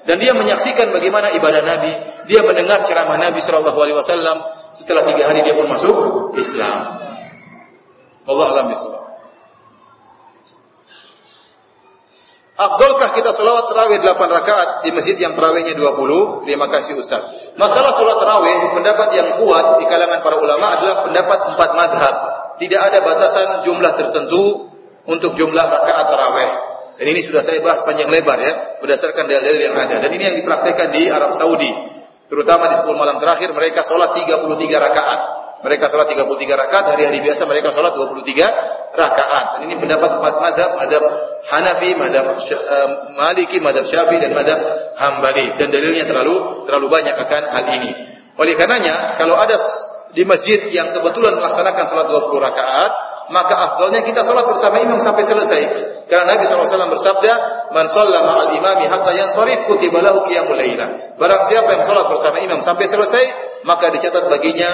S1: Dan dia menyaksikan bagaimana ibadah Nabi, dia mendengar ceramah Nabi Shallallahu Alaihi Wasallam, setelah tiga hari dia pun masuk Islam. Allah alam. Afdolkah kita salawat terawih 8 rakaat di masjid yang terawihnya 20? Terima kasih Ustaz. Masalah salat terawih, pendapat yang kuat di kalangan para ulama adalah pendapat empat madhab. Tidak ada batasan jumlah tertentu untuk jumlah rakaat terawih. Dan ini sudah saya bahas panjang lebar ya, berdasarkan dalil-dalil yang ada. Dan ini yang dipraktekkan di Arab Saudi. Terutama di 10 malam terakhir mereka sholat 33 rakaat. Mereka sholat 33 rakaat, hari-hari biasa mereka sholat 23 rakaat. Dan ini pendapat empat madhab, madhab Hanafi, madhab uh, Maliki, madhab Syafi'i, dan madhab Hambali. Dan dalilnya terlalu terlalu banyak akan hal ini. Oleh karenanya, kalau ada di masjid yang kebetulan melaksanakan sholat 20 rakaat, maka afdalnya kita sholat bersama imam sampai selesai. Karena Nabi SAW bersabda, Man sholla ma'al imami hatta yansarif kutiba lahu qiyamul laila. Barang siapa yang sholat bersama imam sampai selesai, maka dicatat baginya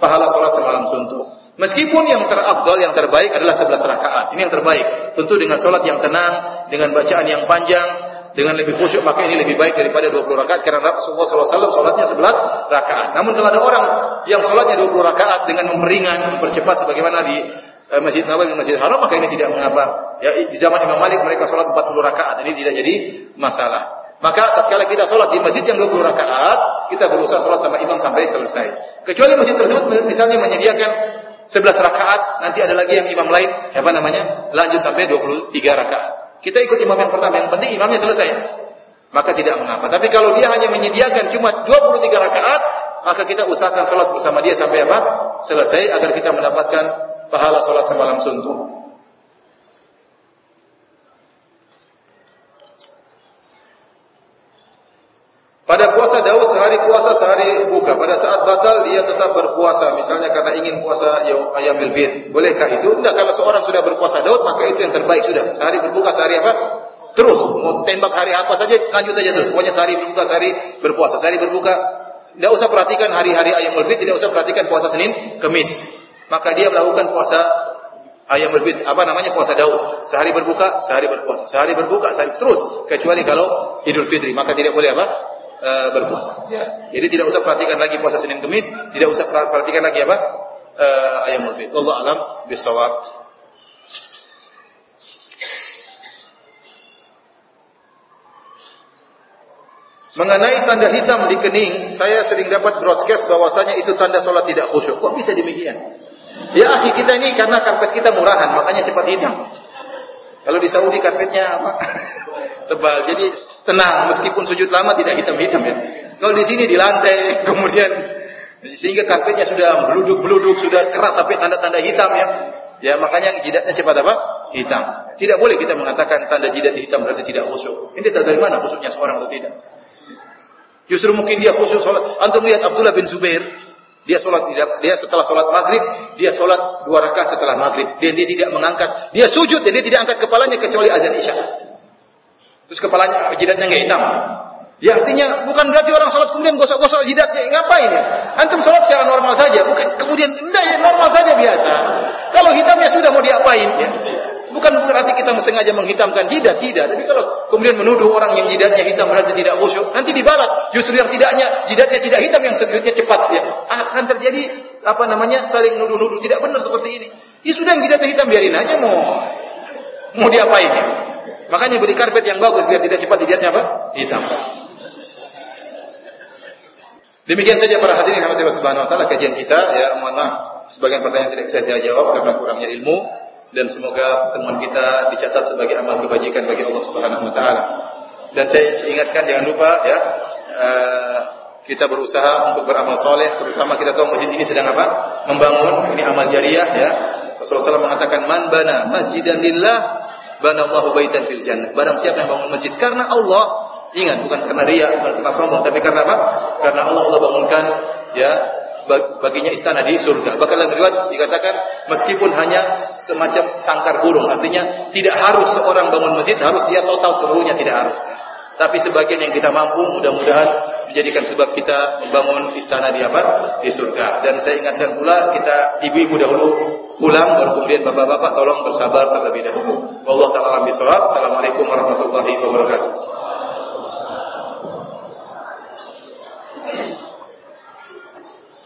S1: pahala sholat semalam suntuk. Meskipun yang terafdal, yang terbaik adalah 11 rakaat. Ini yang terbaik. Tentu dengan sholat yang tenang, dengan bacaan yang panjang, dengan lebih khusyuk, maka ini lebih baik daripada 20 rakaat. Karena Rasulullah SAW sholatnya 11 rakaat. Namun kalau ada orang yang sholatnya 20 rakaat dengan memperingan, mempercepat sebagaimana di Eh, Masjid Nabawi dan Masjid Haram maka ini tidak mengapa. Ya di zaman Imam Malik mereka sholat 40 rakaat. Ini tidak jadi masalah. Maka tatkala kita sholat di masjid yang 20 rakaat, kita berusaha sholat sama imam sampai selesai. Kecuali masjid tersebut misalnya menyediakan 11 rakaat, nanti ada lagi yang imam lain, apa namanya, lanjut sampai 23 rakaat. Kita ikut imam yang pertama, yang penting imamnya selesai. Maka tidak mengapa. Tapi kalau dia hanya menyediakan cuma 23 rakaat, maka kita usahakan sholat bersama dia sampai apa? Selesai agar kita mendapatkan pahala sholat semalam suntuk. Pada puasa Daud sehari puasa sehari buka. Pada saat batal dia tetap berpuasa. Misalnya karena ingin puasa ayam bid. Bolehkah itu? Tidak. Kalau seorang sudah berpuasa Daud maka itu yang terbaik sudah. Sehari berbuka sehari apa? Terus mau tembak hari apa saja lanjut aja terus. Pokoknya sehari berbuka sehari berpuasa. Sehari berbuka. Tidak usah perhatikan hari-hari ayam bid. Tidak usah perhatikan puasa Senin, Kemis maka dia melakukan puasa ayam berbit apa namanya puasa Daud. Sehari berbuka sehari berpuasa. Sehari berbuka sehari terus. Kecuali kalau Idul Fitri. Maka tidak boleh apa? E, berpuasa. Ya. jadi tidak usah perhatikan lagi puasa Senin Kamis tidak usah perhatikan lagi apa? E, ayam berbit. Allah alam bisawab Mengenai tanda hitam di kening, saya sering dapat broadcast bahwasanya itu tanda sholat tidak khusyuk. Kok bisa demikian? Ya akhi kita ini karena karpet kita murahan, makanya cepat hitam. Kalau di Saudi karpetnya apa? [LAUGHS] Tebal. Jadi tenang, meskipun sujud lama tidak hitam-hitam ya. Kalau di sini di lantai, [LAUGHS] kemudian sehingga karpetnya sudah beluduk-beluduk, sudah keras sampai tanda-tanda hitam ya. Ya makanya jidatnya cepat apa? Hitam. Tidak boleh kita mengatakan tanda jidat hitam berarti tidak khusyuk. Ini tahu dari mana khusyuknya seorang atau tidak. Justru mungkin dia khusyuk sholat. Antum lihat Abdullah bin Zubair, dia sholat dia setelah sholat maghrib, dia sholat dua rakaat setelah maghrib. Dan dia tidak mengangkat, dia sujud dan dia tidak angkat kepalanya kecuali azan isya. Terus kepalanya jidatnya nggak hitam. Ya artinya bukan berarti orang sholat kemudian gosok-gosok jidatnya. Ngapain ya? Antum sholat secara normal saja. Bukan kemudian enggak ya normal saja biasa. Kalau hitamnya sudah mau diapain ya? Bukan berarti kita sengaja menghitamkan jidat, tidak. Tapi kalau kemudian menuduh orang yang jidatnya hitam berarti tidak khusyuk, nanti dibalas. Justru yang tidaknya jidatnya tidak hitam yang sujudnya cepat ya. Akan terjadi apa namanya saling nuduh-nuduh tidak benar seperti ini. Ya sudah yang jidatnya hitam biarin aja mau mau diapain ya. Makanya beli karpet yang bagus biar tidak cepat jidatnya apa? Hitam. Demikian saja para hadirin yang Subhanahu wa taala kajian kita ya mohon maaf sebagian pertanyaan tidak bisa saya jawab karena kurangnya ilmu dan semoga teman kita dicatat sebagai amal kebajikan bagi Allah Subhanahu wa taala. Dan saya ingatkan jangan lupa ya uh, kita berusaha untuk beramal soleh, terutama kita tahu masjid ini sedang apa? Membangun, ini amal jariah ya. Rasulullah SAW mengatakan man bana masjidan lillah bana baitan fil jannah. Barang siapa yang bangun masjid karena Allah, ingat bukan karena ria, bukan karena sombong, tapi karena apa? Karena Allah Allah bangunkan ya baginya istana di surga. Bahkan dalam riwayat dikatakan meskipun hanya semacam sangkar burung, artinya tidak harus seorang bangun masjid harus dia total seluruhnya tidak harus. Tapi sebagian yang kita mampu mudah-mudahan menjadikan sebab kita membangun istana di apa? Di surga. Dan saya ingatkan pula kita ibu-ibu dahulu pulang baru kemudian bapak-bapak tolong bersabar terlebih dahulu. Wallahu taala. Assalamualaikum warahmatullahi wabarakatuh.